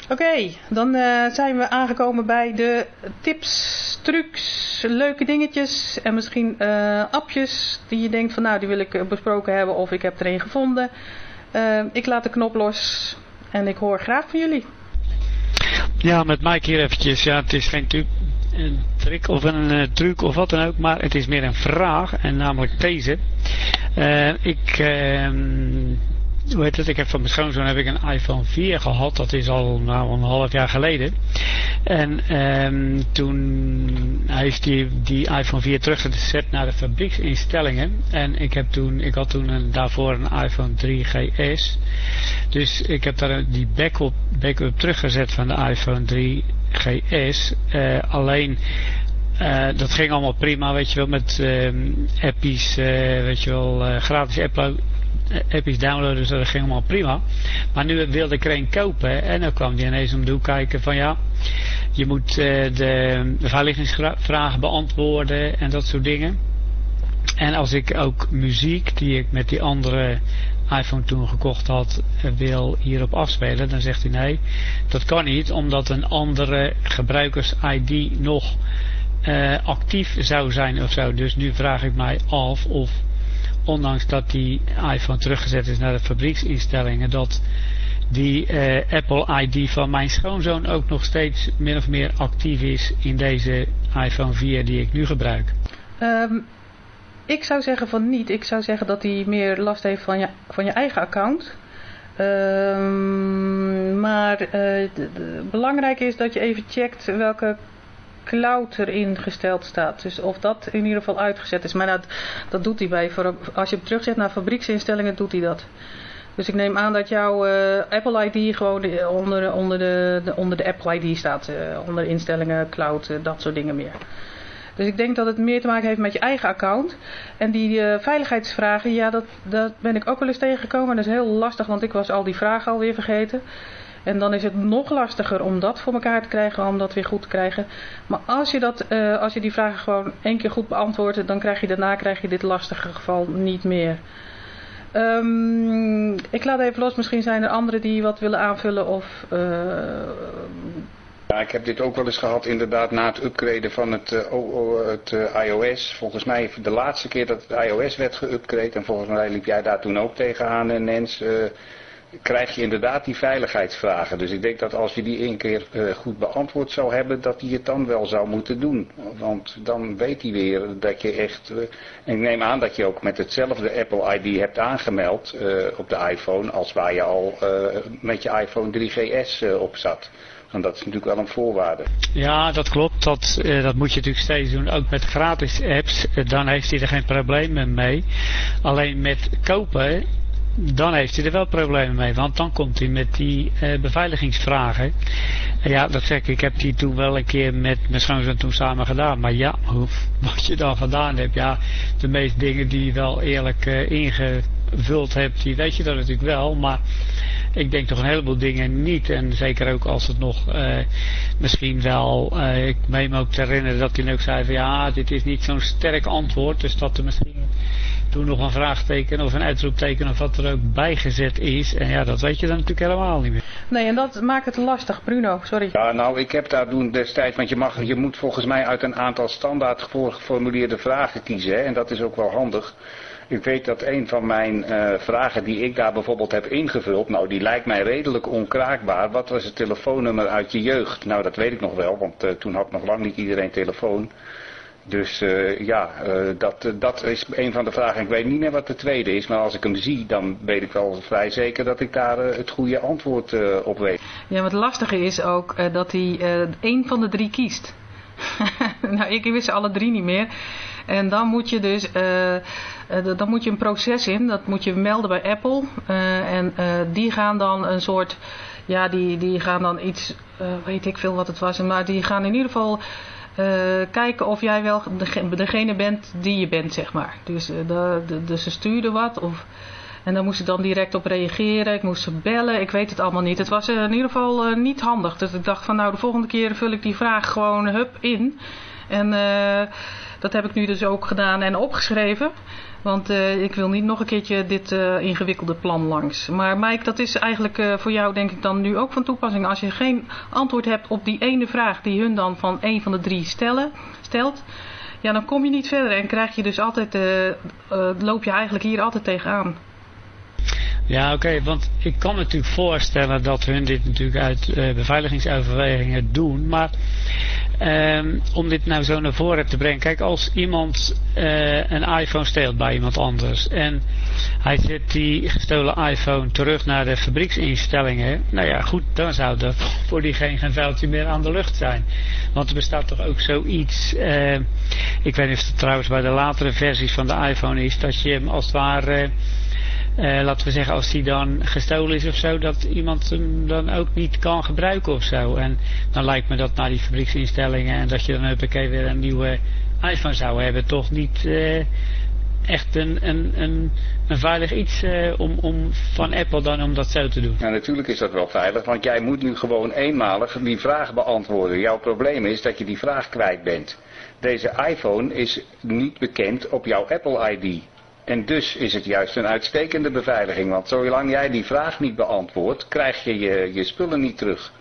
Oké, dan uh, zijn we aangekomen bij de tips, trucs, leuke dingetjes en misschien uh, appjes die je denkt van nou die wil ik besproken hebben of ik heb er een gevonden. ik laat de knop los en ik hoor graag van jullie. Ja, met Mike hier eventjes. Ja, het is geen een trick of een truc of wat dan ook, maar het is meer een vraag en namelijk deze. Uh, ik, uh, hoe heet het, ik heb van mijn schoonzoon heb ik een iPhone 4 gehad, dat is al nou, een half jaar geleden. En um, toen heeft hij die iPhone 4 teruggezet naar de fabrieksinstellingen. En ik, heb toen, ik had toen een, daarvoor een iPhone 3GS. Dus ik heb daar die backup, backup teruggezet van de iPhone 3 GS. Uh, alleen uh, dat ging allemaal prima, weet je wel, met uh, appies, uh, weet je wel, gratis appies downloaden, dus dat ging allemaal prima. Maar nu wilde ik er een kopen en dan kwam die ineens om de hoek kijken van ja, je moet de, veiligheidsvragen beantwoorden en dat soort dingen. En als ik ook muziek die ik met die andere iPhone toen gekocht had wil hierop afspelen, dan zegt hij nee, dat kan niet omdat een andere gebruikers-ID nog uh, actief zou zijn of zo. Dus nu vraag ik mij af of ondanks dat die iPhone teruggezet is naar de fabrieksinstellingen, dat die uh, Apple ID van mijn schoonzoon ook nog steeds min of meer actief is in deze iPhone 4 die ik nu gebruik. Um, ik zou zeggen van niet. Ik zou zeggen dat hij meer last heeft van je, van je eigen account. Um, maar uh, belangrijk is dat je even checkt welke cloud erin gesteld staat. Dus of dat in ieder geval uitgezet is. Maar dat, dat doet hij bij. Als je terugzet naar fabrieksinstellingen doet hij dat. Dus ik neem aan dat jouw uh, Apple ID gewoon onder, onder, de, de, onder de Apple ID staat. Uh, onder instellingen, cloud, dat soort dingen meer. Dus ik denk dat het meer te maken heeft met je eigen account. En die veiligheidsvragen, ja, dat, dat ben ik ook wel eens tegengekomen. Dat is heel lastig, want ik was al die vragen alweer vergeten. En dan is het nog lastiger om dat voor elkaar te krijgen, om dat weer goed te krijgen. Maar als je, dat, uh, als je die vragen gewoon één keer goed beantwoordt, dan krijg je daarna krijg je dit lastige geval niet meer. Um, ik laat even los, misschien zijn er anderen die wat willen aanvullen of... Uh... Ja, ik heb dit ook wel eens gehad inderdaad na het upgraden van het, uh, het iOS. Volgens mij de laatste keer dat het iOS werd geüpgrade en volgens mij liep jij daar toen ook tegenaan, Nens krijg je inderdaad die veiligheidsvragen. Dus ik denk dat als je die één keer uh, goed beantwoord zou hebben, dat hij het dan wel zou moeten doen. Want dan weet hij weer dat je echt... En ik neem aan dat je ook met hetzelfde Apple ID hebt aangemeld uh, op de iPhone als waar je al met je iPhone 3GS op zat. Want dat is natuurlijk wel een voorwaarde. Ja, dat klopt. Dat, dat moet je natuurlijk steeds doen. Ook met gratis apps, dan heeft hij er geen problemen mee. Alleen met kopen dan heeft hij er wel problemen mee. Want dan komt hij met die uh, beveiligingsvragen. En ja, dat zeg ik. Ik heb die toen wel een keer met mijn schoonzoon toen samen gedaan. Maar ja, [LAUGHS] wat je dan gedaan hebt. Ja, de meeste dingen die je wel eerlijk uh, ingevuld hebt, die weet je dan natuurlijk wel. Maar ik denk toch een heleboel dingen niet. En zeker ook als het nog uh, misschien wel, ik meen me ook te herinneren dat hij ook zei van ja, dit is niet zo'n sterk antwoord. Dus dat er misschien toen nog een vraagteken of een uitroepteken of wat er ook bijgezet is. En ja, dat weet je dan natuurlijk helemaal niet meer. Nee, en dat maakt het lastig. Bruno, sorry. Ja, nou, ik heb daar toen destijds, want je, mag, je moet volgens mij uit een aantal standaard geformuleerde vragen kiezen. Hè, en dat is ook wel handig. Ik weet dat een van mijn uh, vragen die ik daar bijvoorbeeld heb ingevuld, nou die lijkt mij redelijk onkraakbaar. Wat was het telefoonnummer uit je jeugd? Nou dat weet ik nog wel, want uh, toen had nog lang niet iedereen telefoon. Dus uh, ja, uh, dat, dat is een van de vragen. Ik weet niet meer wat de tweede is, maar als ik hem zie, dan weet ik wel vrij zeker dat ik daar het goede antwoord op weet. Ja, wat lastige is ook dat hij één van de drie kiest. [LAUGHS] nou, ik wist ze alle drie niet meer. En dan moet je dus, dan moet je een proces in, dat moet je melden bij Apple. en die gaan dan een soort, ja, die, die gaan dan iets, weet ik veel wat het was, maar die gaan in ieder geval kijken of jij wel degene bent die je bent, zeg maar. Dus, uh, de, de, dus ze stuurden wat. Of, en dan moest ik dan direct op reageren. Ik moest ze bellen. Ik weet het allemaal niet. Het was in ieder geval niet handig. Dus ik dacht van nou de volgende keer vul ik die vraag gewoon hup in. En dat heb ik nu dus ook gedaan en opgeschreven. Want uh, ik wil niet nog een keertje dit uh, ingewikkelde plan langs. Maar Mike, dat is eigenlijk uh, voor jou denk ik dan nu ook van toepassing. Als je geen antwoord hebt op die ene vraag die hun dan van een van de drie stellen, stelt. Ja, dan kom je niet verder en krijg je dus altijd, loop je eigenlijk hier altijd tegenaan. Ja, oké, want ik kan me natuurlijk voorstellen dat hun dit natuurlijk uit beveiligingsoverwegingen doen, maar um, om dit nou zo naar voren te brengen, kijk, als iemand uh, een iPhone steelt bij iemand anders en hij zet die gestolen iPhone terug naar de fabrieksinstellingen, nou ja, goed, dan zou er voor diegene geen vuiltje meer aan de lucht zijn. Want er bestaat toch ook zoiets, uh, ik weet niet of het trouwens bij de latere versies van de iPhone is, dat je hem als het ware laten we zeggen, als die dan gestolen is of zo, dat iemand hem dan ook niet kan gebruiken of zo. En dan lijkt me dat naar die fabrieksinstellingen en dat je dan huppakee weer een nieuwe iPhone zou hebben, toch niet uh, echt een, een, een, veilig iets uh, om, om van Apple dan om dat zo te doen. Ja, natuurlijk is dat wel veilig, want jij moet nu gewoon eenmalig die vraag beantwoorden. Jouw probleem is dat je die vraag kwijt bent. Deze iPhone is niet bekend op jouw Apple ID. En dus is het juist een uitstekende beveiliging, want zolang jij die vraag niet beantwoordt, krijg je je, je spullen niet terug.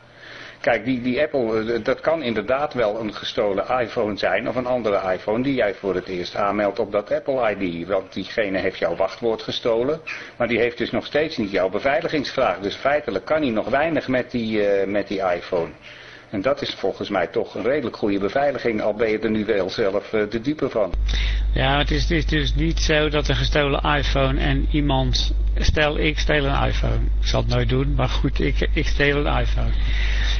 Kijk, die, die Apple, eh, dat kan inderdaad wel een gestolen iPhone zijn of een andere iPhone die jij voor het eerst aanmeldt op dat Apple ID. Want diegene heeft jouw wachtwoord gestolen, maar die heeft dus nog steeds niet jouw beveiligingsvraag. Dus feitelijk kan hij nog weinig met die, uh, met die iPhone. En dat is volgens mij toch een redelijk goede beveiliging, al ben je er nu wel zelf uh, de dupe van. Ja, het is, het is dus niet zo dat een gestolen iPhone en iemand... Stel, ik steel een iPhone. Ik zal het nooit doen, maar goed, ik, ik steel een iPhone.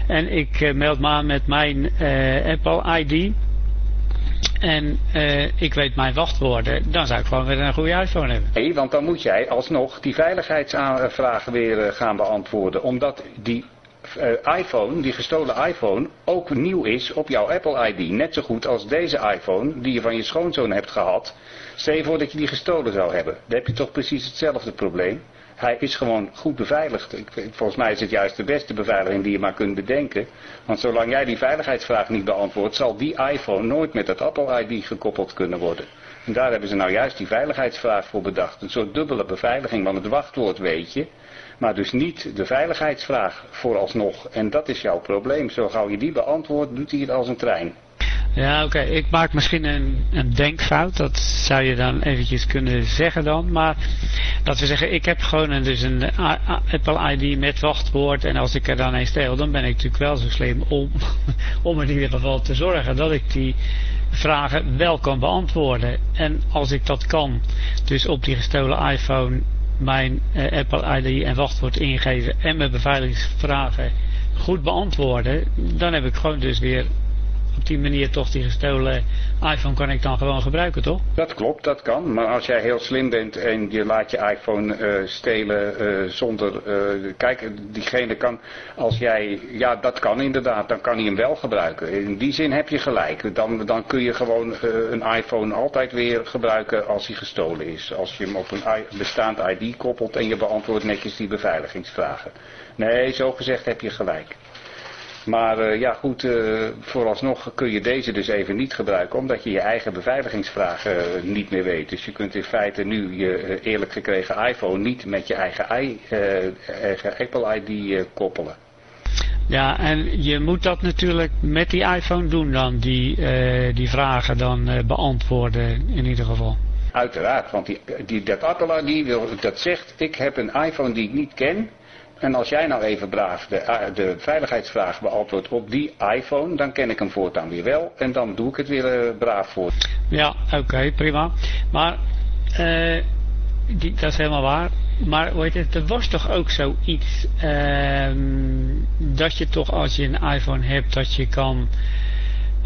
En ik uh, meld me aan met mijn uh, Apple ID. En uh, ik weet mijn wachtwoorden, dan zou ik gewoon weer een goede iPhone hebben. Nee, want dan moet jij alsnog die veiligheidsvragen weer gaan beantwoorden. Omdat die eh, iPhone, die gestolen iPhone, ook nieuw is op jouw Apple ID. Net zo goed als deze iPhone die je van je schoonzoon hebt gehad. Stel je voor dat je die gestolen zou hebben. Dan heb je toch precies hetzelfde probleem. Hij is gewoon goed beveiligd. Volgens mij is het juist de beste beveiliging die je maar kunt bedenken. Want zolang jij die veiligheidsvraag niet beantwoordt, zal die iPhone nooit met dat Apple ID gekoppeld kunnen worden. En daar hebben ze nou juist die veiligheidsvraag voor bedacht. Een soort dubbele beveiliging, want het wachtwoord weet je. Maar dus niet de veiligheidsvraag vooralsnog. En dat is jouw probleem. Zo gauw je die beantwoordt, doet hij het als een trein. Ja, oké. Ik maak misschien een, een denkfout. Dat zou je dan eventjes kunnen zeggen dan. Maar dat we zeggen, ik heb gewoon een, dus een Apple ID met wachtwoord. En als ik er dan een steel, dan ben ik natuurlijk wel zo slim om, [LAUGHS] om in ieder geval te zorgen dat ik die vragen wel kan beantwoorden. En als ik dat kan, dus op die gestolen iPhone mijn uh, Apple ID en wachtwoord ingeven en mijn beveiligingsvragen goed beantwoorden, dan heb ik gewoon dus weer op die manier toch die gestolen iPhone kan ik dan gewoon gebruiken, toch? Dat klopt, dat kan. Maar als jij heel slim bent en je laat je iPhone uh, stelen uh, zonder... Uh, kijk, diegene kan... Als jij... Ja, dat kan inderdaad. Dan kan hij hem wel gebruiken. In die zin heb je gelijk. Dan, dan kun je gewoon een iPhone altijd weer gebruiken als hij gestolen is. Als je hem op een bestaand ID koppelt en je beantwoordt netjes die beveiligingsvragen. Nee, zo gezegd heb je gelijk. Maar uh, ja goed, uh, vooralsnog kun je deze dus even niet gebruiken omdat je je eigen beveiligingsvragen uh, niet meer weet. Dus je kunt in feite nu je eerlijk gekregen iPhone niet met je eigen, I, eigen Apple ID koppelen. Ja, en je moet dat natuurlijk met die iPhone doen dan, die, die vragen dan beantwoorden in ieder geval. Uiteraard, want die, die, dat Apple ID wil, dat zegt, ik heb een iPhone die ik niet ken en als jij nou even braaf de, eh, de veiligheidsvraag beantwoordt op die iPhone, dan ken ik hem voortaan weer wel. En dan doe ik het weer uh, braaf voor. Ja, oké, prima. Maar, uh, die, dat is helemaal waar. Maar weet je, er was toch ook zoiets, uh, dat je toch als je een iPhone hebt, dat je kan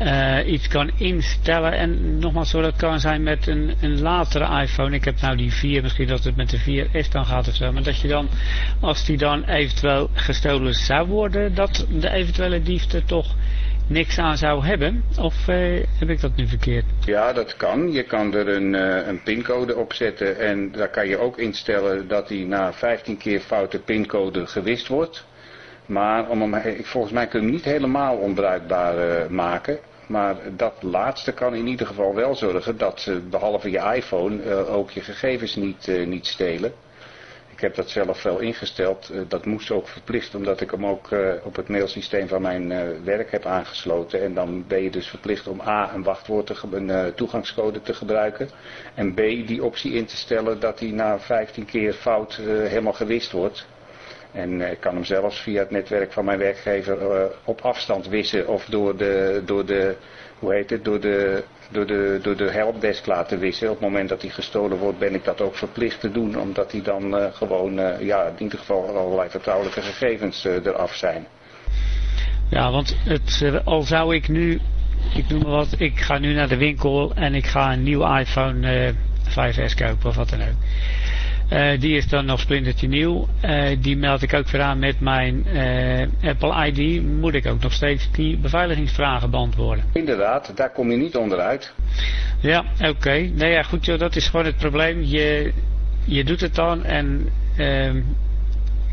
uh, iets kan instellen. En nogmaals, zo dat kan zijn met een, een latere iPhone. Ik heb nou die 4, misschien dat het met de 4S dan gaat of zo. Maar dat je dan, als die dan eventueel gestolen zou worden, dat de eventuele diefte toch niks aan zou hebben? Of uh, heb ik dat nu verkeerd? Ja, dat kan. Je kan er een, uh, een pincode op zetten en daar kan je ook instellen dat die na 15 keer foute pincode gewist wordt. Maar om hem, volgens mij kun je hem niet helemaal onbruikbaar maken. Maar dat laatste kan in ieder geval wel zorgen dat behalve je iPhone uh, ook je gegevens niet, uh, niet stelen. Ik heb dat zelf wel ingesteld. Uh, dat moest ook verplicht omdat ik hem ook op het mailsysteem van mijn werk heb aangesloten. En dan ben je dus verplicht om A een wachtwoord, te, een toegangscode te gebruiken. En B die optie in te stellen dat die na 15 keer fout helemaal gewist wordt. En ik kan hem zelfs via het netwerk van mijn werkgever uh, op afstand wissen of door de, door de, hoe heet het, door de, door de, door de helpdesk laten wissen. Op het moment dat hij gestolen wordt ben ik dat ook verplicht te doen, omdat hij dan uh, gewoon, ja, in ieder geval allerlei vertrouwelijke gegevens eraf zijn. Ja, want het, al zou ik nu, ik noem maar wat, ik ga nu naar de winkel en ik ga een nieuw iPhone 5S kopen of wat dan ook. Uh, die is dan nog splintertje nieuw. Uh, die meld ik ook weer aan met mijn uh, Apple ID. Moet ik ook nog steeds die beveiligingsvragen beantwoorden. Inderdaad, daar kom je niet onderuit. Ja, oké. Okay. Nee, ja, goed, joh, dat is gewoon het probleem. Je, je doet het dan en ehm,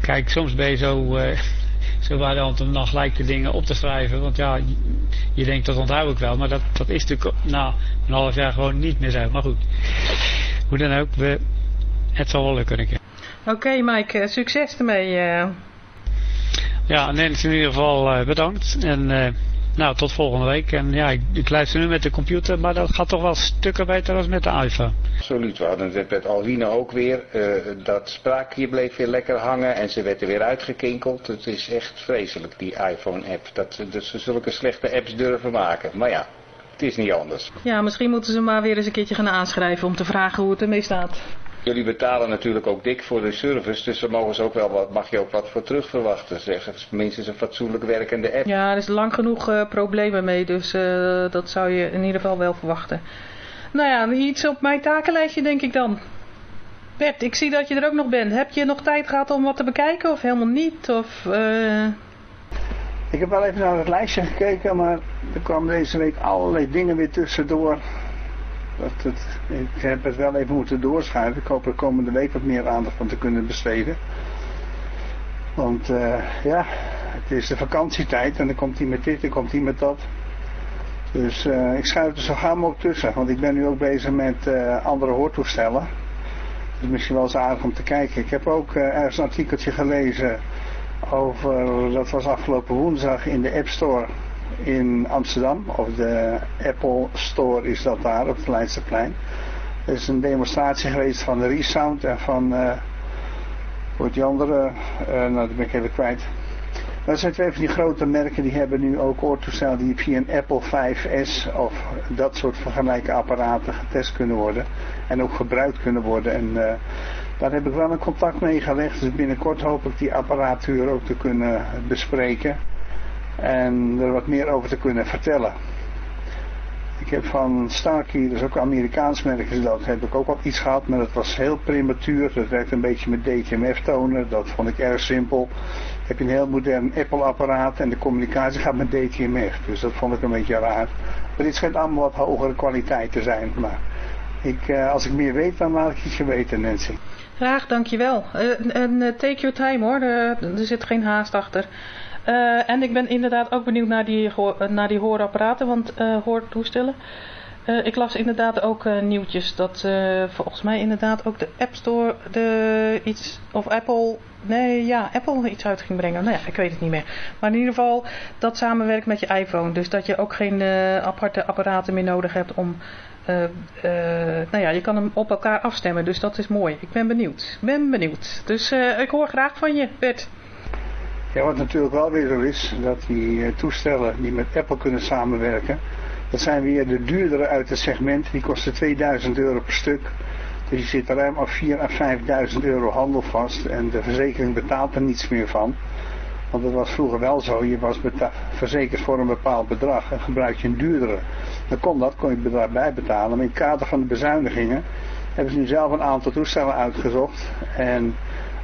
kijk, soms ben je zo, [LAUGHS] zo waardig om dan gelijk de dingen op te schrijven. Want ja, je, denkt dat onthoud ik wel. Maar dat, dat is natuurlijk na een half jaar gewoon niet meer zo. Maar goed, hoe dan ook, we het zal wel lukken een keer. Oké okay, Mike, succes ermee. Uh. Ja, Nens in ieder geval uh, bedankt. En uh, nou, tot volgende week. En ja, ik, ik, luister nu met de computer, maar dat gaat toch wel stukken beter dan met de iPhone. Absoluut, we hadden het met Alwine ook weer. dat spraakje bleef weer lekker hangen en ze werd er weer uitgekinkeld. Het is echt vreselijk, die iPhone-app. Dat, dat ze zulke slechte apps durven maken. Maar ja, het is niet anders. Ja, misschien moeten ze maar weer eens een keertje gaan aanschrijven om te vragen hoe het ermee staat. Jullie betalen natuurlijk ook dik voor de service, dus daar mogen ze ook wel wat, mag je ook wat voor terug verwachten. Zeggen. Minstens een fatsoenlijk werkende app. Ja, er is lang genoeg uh, problemen mee, dus uh, dat zou je in ieder geval wel verwachten. Nou ja, iets op mijn takenlijstje denk ik dan. Bert, ik zie dat je er ook nog bent. Heb je nog tijd gehad om wat te bekijken of helemaal niet? Of, uh... Ik heb wel even naar het lijstje gekeken, maar er kwamen deze week allerlei dingen weer tussendoor. Dat ik heb het wel even moeten doorschuiven. Ik hoop er komende week wat meer aandacht van te kunnen besteden. Want uh, ja, het is de vakantietijd en dan komt hij met dit, dan komt hij met dat. Dus uh, ik schuif er zo gauw mogelijk tussen, want ik ben nu ook bezig met uh, andere hoortoestellen. Dus misschien wel eens aardig om te kijken. Ik heb ook ergens een artikeltje gelezen over, dat was afgelopen woensdag in de App Store in Amsterdam. Of de Apple Store is dat daar op het Leidseplein. Er is een demonstratie geweest van de Resound en van, uh, hoe die andere, uh, nou dat ben ik even kwijt. Dat zijn twee van die grote merken die hebben nu ook oortoestellen die via een Apple 5S of dat soort vergelijke apparaten getest kunnen worden. En ook gebruikt kunnen worden. En uh, daar heb ik wel een contact mee gelegd. Dus binnenkort hoop ik die apparatuur ook te kunnen bespreken. En er wat meer over te kunnen vertellen. Ik heb van Starkey, is ook Amerikaans merk, dus dat heb ik ook al iets gehad, maar dat was heel prematuur. Dat werkt een beetje met DTMF-tonen, dat vond ik erg simpel. Heb je een heel modern Apple-apparaat en de communicatie gaat met DTMF, dus dat vond ik een beetje raar. Maar dit schijnt allemaal wat hogere kwaliteit te zijn, maar ik, uh, als ik meer weet, dan laat ik iets weten, Nancy. Graag, dankjewel. Uh, en uh, take your time hoor, er zit geen haast achter. Uh, en ik ben inderdaad ook benieuwd naar die, naar die hoorapparaten, want uh, hoortoestellen. Ik las inderdaad ook nieuwtjes dat volgens mij inderdaad ook de App Store de iets, of Apple, nee ja, Apple iets uit ging brengen. Nou ja, ik weet het niet meer. Maar in ieder geval dat samenwerkt met je iPhone. Dus dat je ook geen aparte apparaten meer nodig hebt om, nou ja, je kan hem op elkaar afstemmen. Dus dat is mooi. Ik ben benieuwd. Ben benieuwd. Dus ik hoor graag van je, Bert. Ja, wat natuurlijk wel weer zo is, dat die uh, toestellen die met Apple kunnen samenwerken, dat zijn weer de duurdere uit het segment. Die kosten 2000 euro per stuk. Dus je zit ruim af 4 à 5000 euro handel vast en de verzekering betaalt er niets meer van. Want dat was vroeger wel zo, je was verzekerd voor een bepaald bedrag en gebruik je een duurdere. Dan kon dat, kon je het bedrag bijbetalen. Maar in het kader van de bezuinigingen hebben ze nu zelf een aantal toestellen uitgezocht. En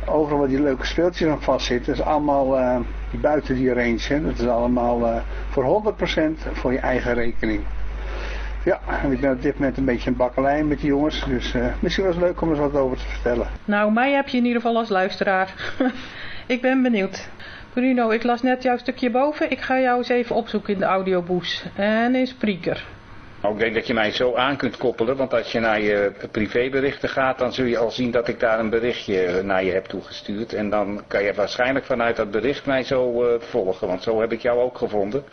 overal waar die leuke speeltjes aan vastzitten, is allemaal uh, buiten die range. Hè. Dat is allemaal uh, voor 100% voor je eigen rekening. Ja, en ik ben op dit moment een beetje een bakkelei met die jongens. Dus uh, misschien was het leuk om er wat over te vertellen. Nou, mij heb je in ieder geval als luisteraar. [LAUGHS] ik ben benieuwd. Bruno, ik las net jouw stukje boven. Ik ga jou eens even opzoeken in de audioboes. En in Spreaker. Nou, ik denk dat je mij zo aan kunt koppelen, want als je naar je privéberichten gaat, dan zul je al zien dat ik daar een berichtje naar je heb toegestuurd. En dan kan je waarschijnlijk vanuit dat bericht mij zo uh, volgen, want zo heb ik jou ook gevonden.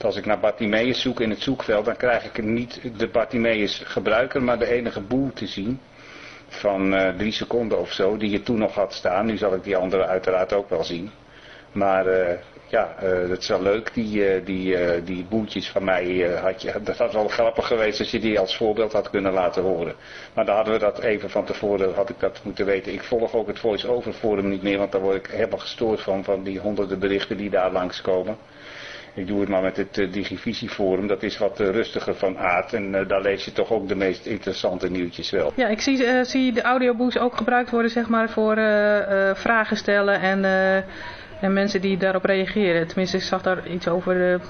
als ik naar Bartimeus zoek in het zoekveld, dan krijg ik niet de Bartimeus gebruiker, maar de enige boel te zien. Van uh, drie seconden of zo, die je toen nog had staan. Nu zal ik die andere uiteraard ook wel zien. Maar ja, uh, dat is wel leuk. Die, uh, die, uh, die boeltjes van mij had je. Dat was wel grappig geweest als je die als voorbeeld had kunnen laten horen. Maar dan hadden we dat even van tevoren, had ik dat moeten weten. Ik volg ook het voice-over forum niet meer, want daar word ik helemaal gestoord van, van die honderden berichten die daar langskomen. Ik doe het maar met het uh, Digivisie Forum. Dat is wat rustiger van aard. En daar lees je toch ook de meest interessante nieuwtjes wel. Ja, ik zie, zie de audioboost ook gebruikt worden zeg maar, voor vragen stellen en en mensen die daarop reageren. Tenminste, ik zag daar iets over, uh,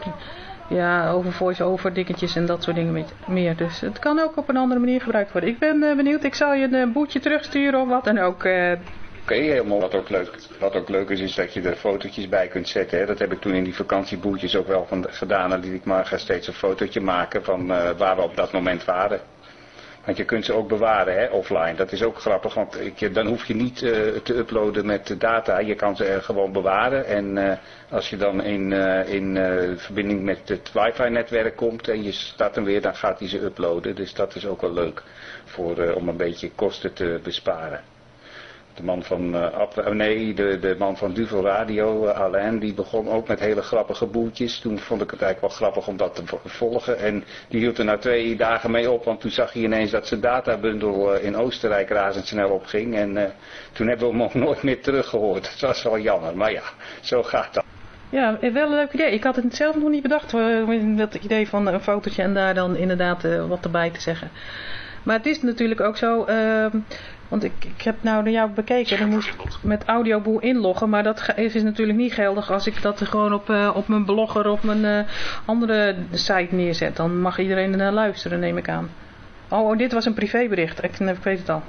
ja, over voice-over dingetjes en dat soort dingen meer. Dus het kan ook op een andere manier gebruikt worden. Ik ben uh, benieuwd, ik zal je een boetje terugsturen of wat dan ook. Oké, helemaal. Wat ook, leuk, wat ook leuk is, is dat je er fotootjes bij kunt zetten. Hè. Dat heb ik toen in die vakantieboetjes ook wel van, gedaan. Dan liet ik maar steeds een fotootje maken van waar we op dat moment waren. Want je kunt ze ook bewaren hè, offline. Dat is ook grappig, want ik, dan hoef je niet uh, te uploaden met data. Je kan ze gewoon bewaren. En uh, als je dan in, in verbinding met het wifi-netwerk komt en je start hem weer, dan gaat hij ze uploaden. Dus dat is ook wel leuk voor, om een beetje kosten te besparen. De man van, uh, nee, de, de man van Duvel Radio, uh, Alain, die begon ook met hele grappige boeltjes. Toen vond ik het eigenlijk wel grappig om dat te volgen. En die hield er na twee dagen mee op, want toen zag hij ineens dat zijn databundel in Oostenrijk razendsnel opging. En toen hebben we hem ook [LAUGHS] nooit meer teruggehoord. Dat was wel jammer, maar ja, zo gaat dat. Ja, wel een leuk idee. Ik had het zelf nog niet bedacht, dat idee van een fotootje en daar dan inderdaad wat erbij te zeggen. Maar het is natuurlijk ook zo, ehm, want ik, ik heb nou naar jou bekeken, dan moest met Audioboel inloggen, maar dat is, is natuurlijk niet geldig als ik dat gewoon op, uh, op mijn blogger of mijn uh, andere site neerzet. Dan mag iedereen er naar luisteren, neem ik aan. Oh, oh dit was een privébericht, ik, ik weet het al.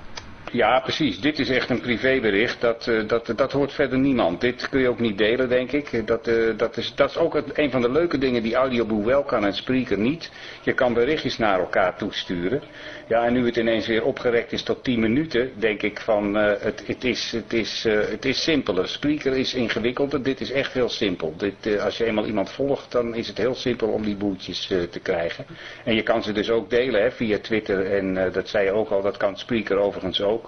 Ja, precies. Dit is echt een privébericht. Dat, uh, dat, dat hoort verder niemand. Dit kun je ook niet delen, denk ik. Dat, uh, dat, is, dat is ook het, een van de leuke dingen die Audioboe wel kan en Spreaker niet. Je kan berichtjes naar elkaar toesturen. Ja, en nu het ineens weer opgerekt is tot 10 minuten, denk ik van uh, het, het, is, het, is, het is simpeler. Spreaker is ingewikkelder. Dit is echt heel simpel. Dit, als je eenmaal iemand volgt, dan is het heel simpel om die boeltjes te krijgen. En je kan ze dus ook delen hè, via Twitter. En dat zei je ook al, dat kan Spreaker overigens ook.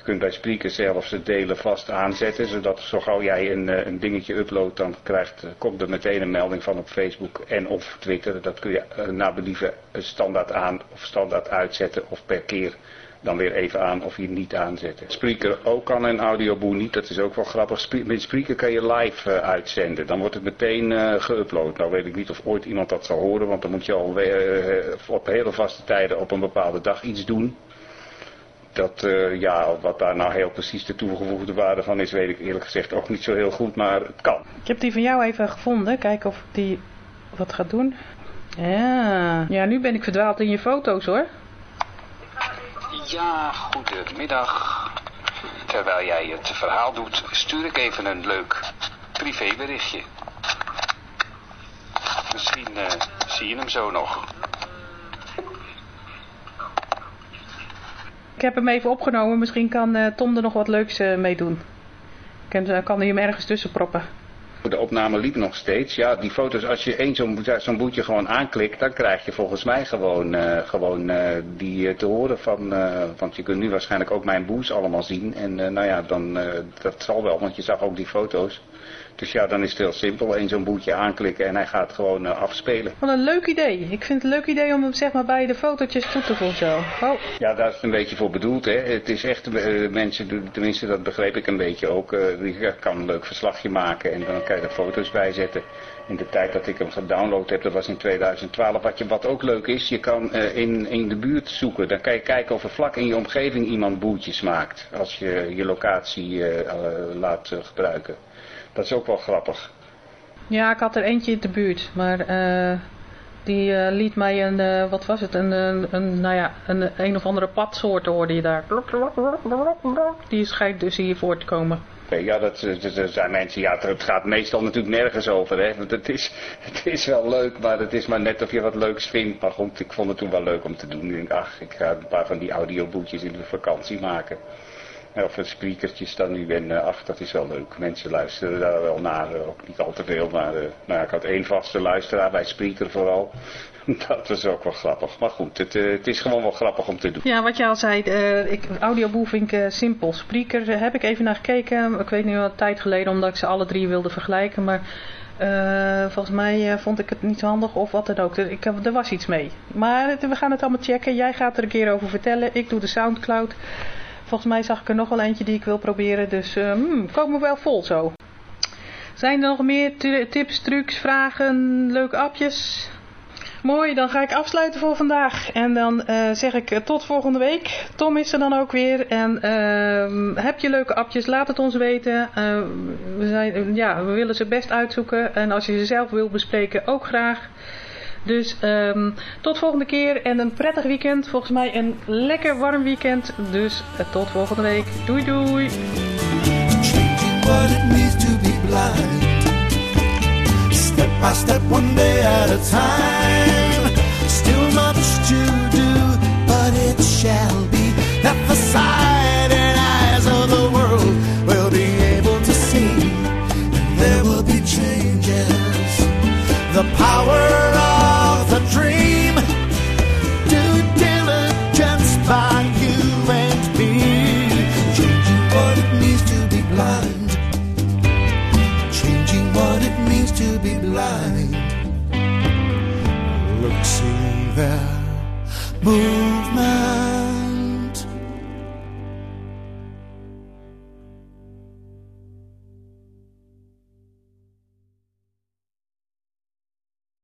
Je kunt bij Spreaker zelfs het delen vast aanzetten, zodat zo gauw jij een, een dingetje uploadt, dan krijgt, komt er meteen een melding van op Facebook en of Twitter. Dat kun je naar believen standaard aan of standaard uitzetten of per keer dan weer even aan of je niet aanzetten. Spreaker ook kan en Audioboe niet, dat is ook wel grappig. Met Spreaker kan je live uitzenden, dan wordt het meteen geüpload. Nou weet ik niet of ooit iemand dat zal horen, want dan moet je al uh, op hele vaste tijden op een bepaalde dag iets doen dat, uh, ja, wat daar nou heel precies de toegevoegde waarde van is, weet ik eerlijk gezegd ook niet zo heel goed, maar het kan. Ik heb die van jou even gevonden, kijken of die wat gaat doen. Ja, ja nu ben ik verdwaald in je foto's hoor. Ja, goedemiddag. Terwijl jij het verhaal doet, stuur ik even een leuk privéberichtje. Misschien uh, zie je hem zo nog. Ik heb hem even opgenomen. Misschien kan uh, Tom er nog wat leuks uh, mee doen. Kan, uh, kan hij hem ergens tussen proppen. De opname liep nog steeds. Ja, die foto's, als je één zo'n zo boetje gewoon aanklikt, dan krijg je volgens mij gewoon, gewoon die te horen van, want je kunt nu waarschijnlijk ook mijn boes allemaal zien. En nou ja, dan, dat zal wel, want je zag ook die foto's. Dus ja, dan is het heel simpel. Eén zo'n boetje aanklikken en hij gaat gewoon uh, afspelen. Wat een leuk idee. Ik vind het een leuk idee om hem zeg maar bij de fotootjes toe te voegen zo. Oh. Ja, daar is het een beetje voor bedoeld. Hè. Het is echt, uh, mensen, tenminste dat begreep ik een beetje ook. Uh, die kan een leuk verslagje maken en dan kan je er foto's bij zetten. In de tijd dat ik hem gedownload heb, dat was in 2012. Wat, je, wat ook leuk is, je kan in, in de buurt zoeken. Dan kan je kijken of er vlak in je omgeving iemand boeltjes maakt. Als je je locatie laat gebruiken. Dat is ook wel grappig. Ja, ik had er eentje in de buurt, maar uh, die uh, liet mij een, uh, wat was het, een, een, een, nou ja, een, een of andere padsoort hoorde je daar. Die schijnt dus hier voor te komen. Ja, dat, dat, zijn mensen, ja, het gaat meestal natuurlijk nergens over, hè. Want het is, [LAUGHS] het is wel leuk, maar het is maar net of je wat leuks vindt. Maar goed, ik vond het toen wel leuk om te doen. Ik denk, ach, ik ga een paar van die audioboekjes in de vakantie maken. Of een speakertje staan nu en uh, ach, dat is wel leuk. Mensen luisteren daar wel naar, uh, ook niet al te veel. Maar uh, nou ik had één vaste luisteraar bij Spreaker vooral. [LAUGHS] dat is ook wel grappig. Maar goed, het, het, is gewoon wel grappig om te doen. Ja, wat je al zei, ik, audioboe vind ik simpel. Spreaker heb ik even naar gekeken. Ik weet nu al tijd geleden, omdat ik ze alle drie wilde vergelijken. Maar volgens mij vond ik het niet handig of wat dan ook. Ik, er was iets mee. Maar we gaan het allemaal checken. Jij gaat er een keer over vertellen. Ik doe de Soundcloud. Volgens mij zag ik er nog wel eentje die ik wil proberen. Dus uh, hmm, komen wel vol zo. Zijn er nog meer tips, trucs, vragen, leuke appjes? Mooi, dan ga ik afsluiten voor vandaag. En dan uh, zeg ik uh, tot volgende week. Tom is er dan ook weer. En uh, heb je leuke appjes, laat het ons weten. we, zijn, ja, we willen ze best uitzoeken. En als je ze zelf wil bespreken, ook graag. Dus um, tot volgende keer en een prettig weekend. Volgens mij een lekker warm weekend. Dus uh, tot volgende week. Doei doei. Step by step, one day at a time. Still much to do, but it shall be that the sight and eyes of the world will be able to see. There will be changes. The power look see there movement